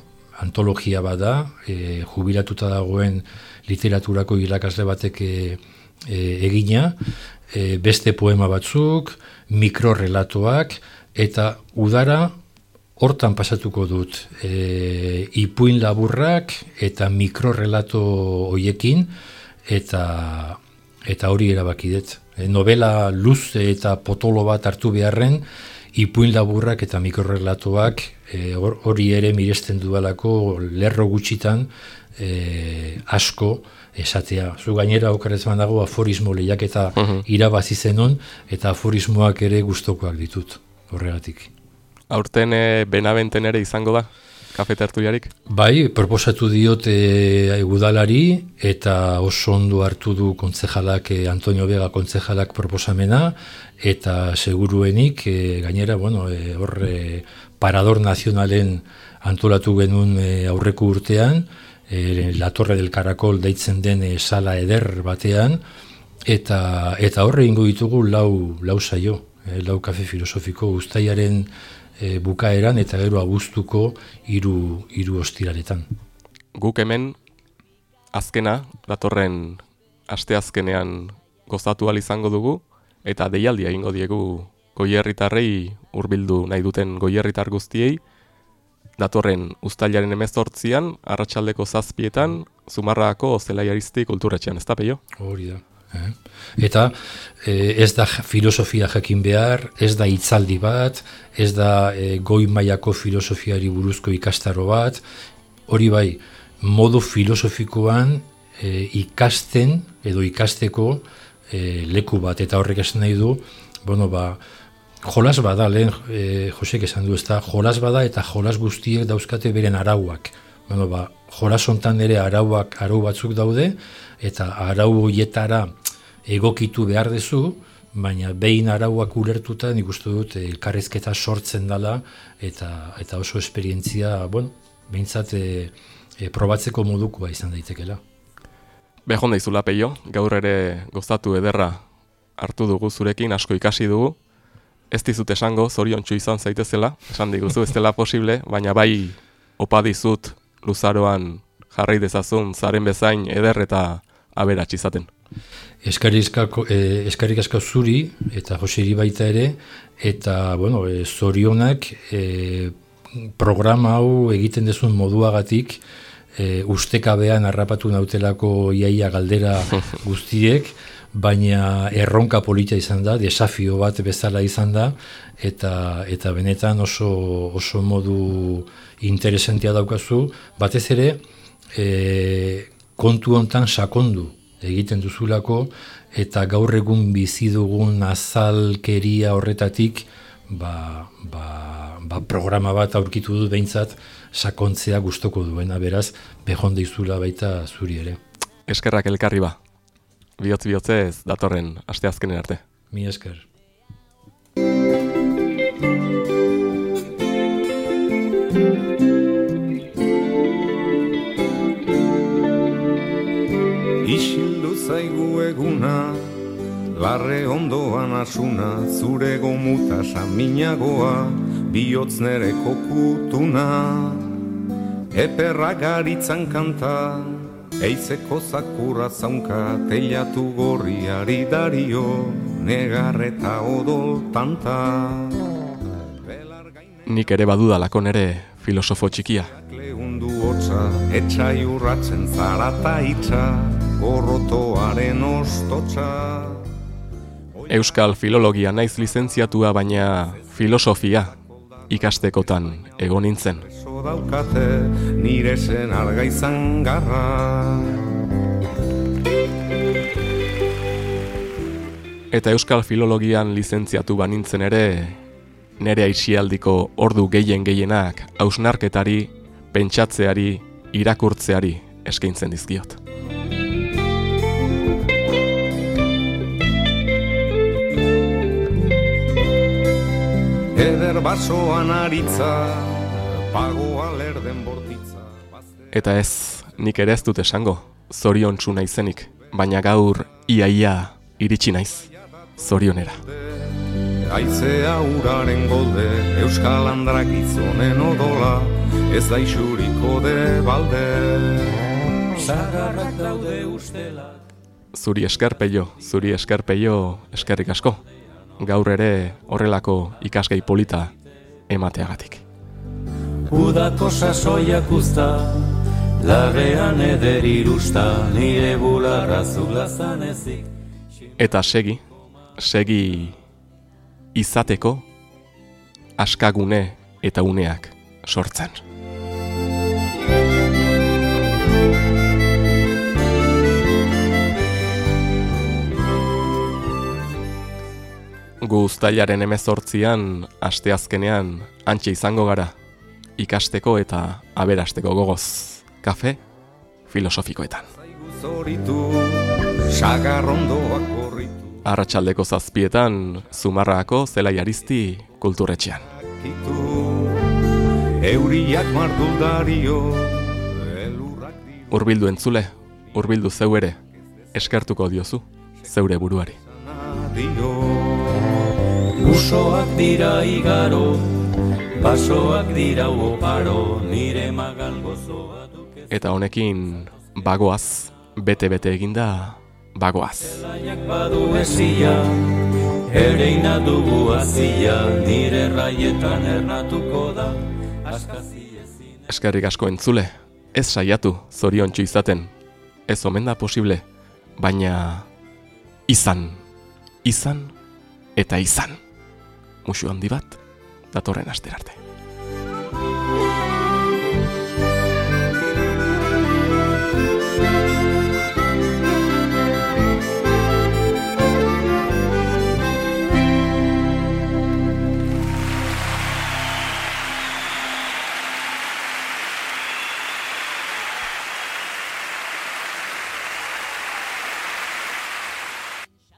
antologia bada, e, jubilatuta dagoen literaturako irakasle batek e, e, egina, e, beste poema batzuk, mikrorelatoak, eta udara hortan pasatuko dut e, ipuin laburrak eta mikrorelato hoiekin, eta, eta hori erabaki dut. E, novela luze eta potolo bat hartu beharren, ipuin laburrak eta mikrorelatoak e, hor- hori ere miresten dudalako lerro gutxitan e, asko esatea. Zu gainera okarez dago aforismo lehiaketa irabazi zenon eta aforismoak ere gustokoak ditut horregatik. Aurten e, benabenten ere izango da, kafe tertuliarik. Bai, proposatu diot e, udalari eta oso ondo hartu du kontzejalak, e, Antonio Vega kontzejalak proposamena eta seguruenik e, gainera, bueno, e, hor parador nazionalen antolatu genuen e, aurreko urtean, e, La Torre del Caracol deitzen den e, sala eder batean, eta, eta horre ingo ditugu lau, lau saio, e, lau kafe filosofiko ustaiaren e, bukaeran eta gero abuztuko hiru hiru ostiraretan. Guk hemen, azkena, datorren asteazkenean gozatu ahal izango dugu, eta deialdia egingo diegu goierritarrei hurbildu nahi duten goierritar guztiei, datorren ustailaren emezortzian, arratsaldeko zazpietan, Zumarrako zelaiarizti kulturatxean, ez da peio? Hori da. Eh? Eta eh, ez da filosofia jakin behar, ez da hitzaldi bat, ez da eh, goi mailako filosofiari buruzko ikastaro bat, hori bai, modu filosofikoan ikasten edo ikasteko leku bat, eta horrek esan nahi du, bueno, ba, jolas bada, lehen e, Josek esan du, ez da, jolas bada eta jolas guztiek dauzkate beren arauak. Bueno, ba, jolas hontan ere arauak, arau batzuk daude, eta arau hoietara egokitu behar dezu, baina behin arauak ulertuta nik uste dut eh, elkarrizketa sortzen dela eta eta oso esperientzia, bueno, behintzat e, e, probatzeko modukoa izan daitekela. Behon daizula peio, gaur ere gozatu ederra hartu dugu zurekin, asko ikasi dugu. Ez dizut esango, zoriontsu izan zaitezela, esan diguzu, ez dela posible, baina bai opa dizut luzaroan jarrai dezazun zaren bezain eder eta aberats izaten. Eskarrizkako, eh, eskarrik asko zuri eta Joseri baita ere eta bueno, eh, zorionak eh, programa hau egiten dezun moduagatik eh, ustekabean harrapatu nautelako iaia galdera guztiek baina erronka polita izan da, desafio bat bezala izan da, eta, eta benetan oso, oso modu interesantia daukazu, batez ere, e, kontu hontan sakondu egiten duzulako, eta gaur egun bizi dugun azalkeria horretatik, ba, ba, ba programa bat aurkitu dut behintzat, sakontzea gustoko duena, beraz, behon deizula baita zuri ere. Eskerrak elkarri ba. Bihotz bihotzez datorren asteazkenen arte. Mi esker. Larre ondoan asuna, zure gomuta saminagoa, bihotz nere kokutuna, eperra garitzan kanta, eizeko zakura zaunka, teilatu gorriari dario, negarreta odol tanta. Nik ere badudalako nere filosofo txikia. Leundu hotza, etxai urratzen zarata itxa, gorrotoaren ostotxa. Euskal filologia naiz lizentziatua baina filosofia ikastekotan egon nintzen. Daukate, nire zen arga izan garra. Eta Euskal filologian lizentziatu banintzen ere, nere aixialdiko ordu gehien gehienak hausnarketari, pentsatzeari, irakurtzeari eskaintzen dizkiot. Basoan aritza, pagoa lerden bortitza. Eta ez, nik ere ez dut esango, zoriontsu naizenik, baina gaur iaia iritsi naiz, zorionera. Aizea uraren golde, euskal handrak gizonen odola, ez da isuriko de balde. Zagarrak daude ustelak Zuri esker peio, zuri esker peio eskerrik asko. Gaur ere horrelako ikasgai polita emateagatik. Udako sasoiak usta Larrean eder irusta Nire bularra zulazan ezik Eta segi, segi izateko askagune eta uneak sortzen. Gu uztailaren emezortzian, asteazkenean, antxe izango gara, ikasteko eta aberasteko gogoz, kafe filosofikoetan. Zoritu, sagarrondoak korritu, Arratsaldeko zazpietan, Zumarrako zelai arizti kulturretxean. kitu. Euriak marduldario, elurrak diru Urbildu entzule, urbildu zeu ere, eskertuko diozu, zeure buruari. dio. Usoak dira igaro Basoak dira oparo Nire magal gozoa duke Eta honekin, bagoaz, bete-bete eginda, bagoaz. Zaiak badu esia Ereina dugu azia Nire raietan ernatuko da Askazi ezin Eskerrik asko entzule, ez saiatu zoriontsu izaten. Ez omen da posible, baina izan, izan eta izan. Musu handi bat, datorren aster arte.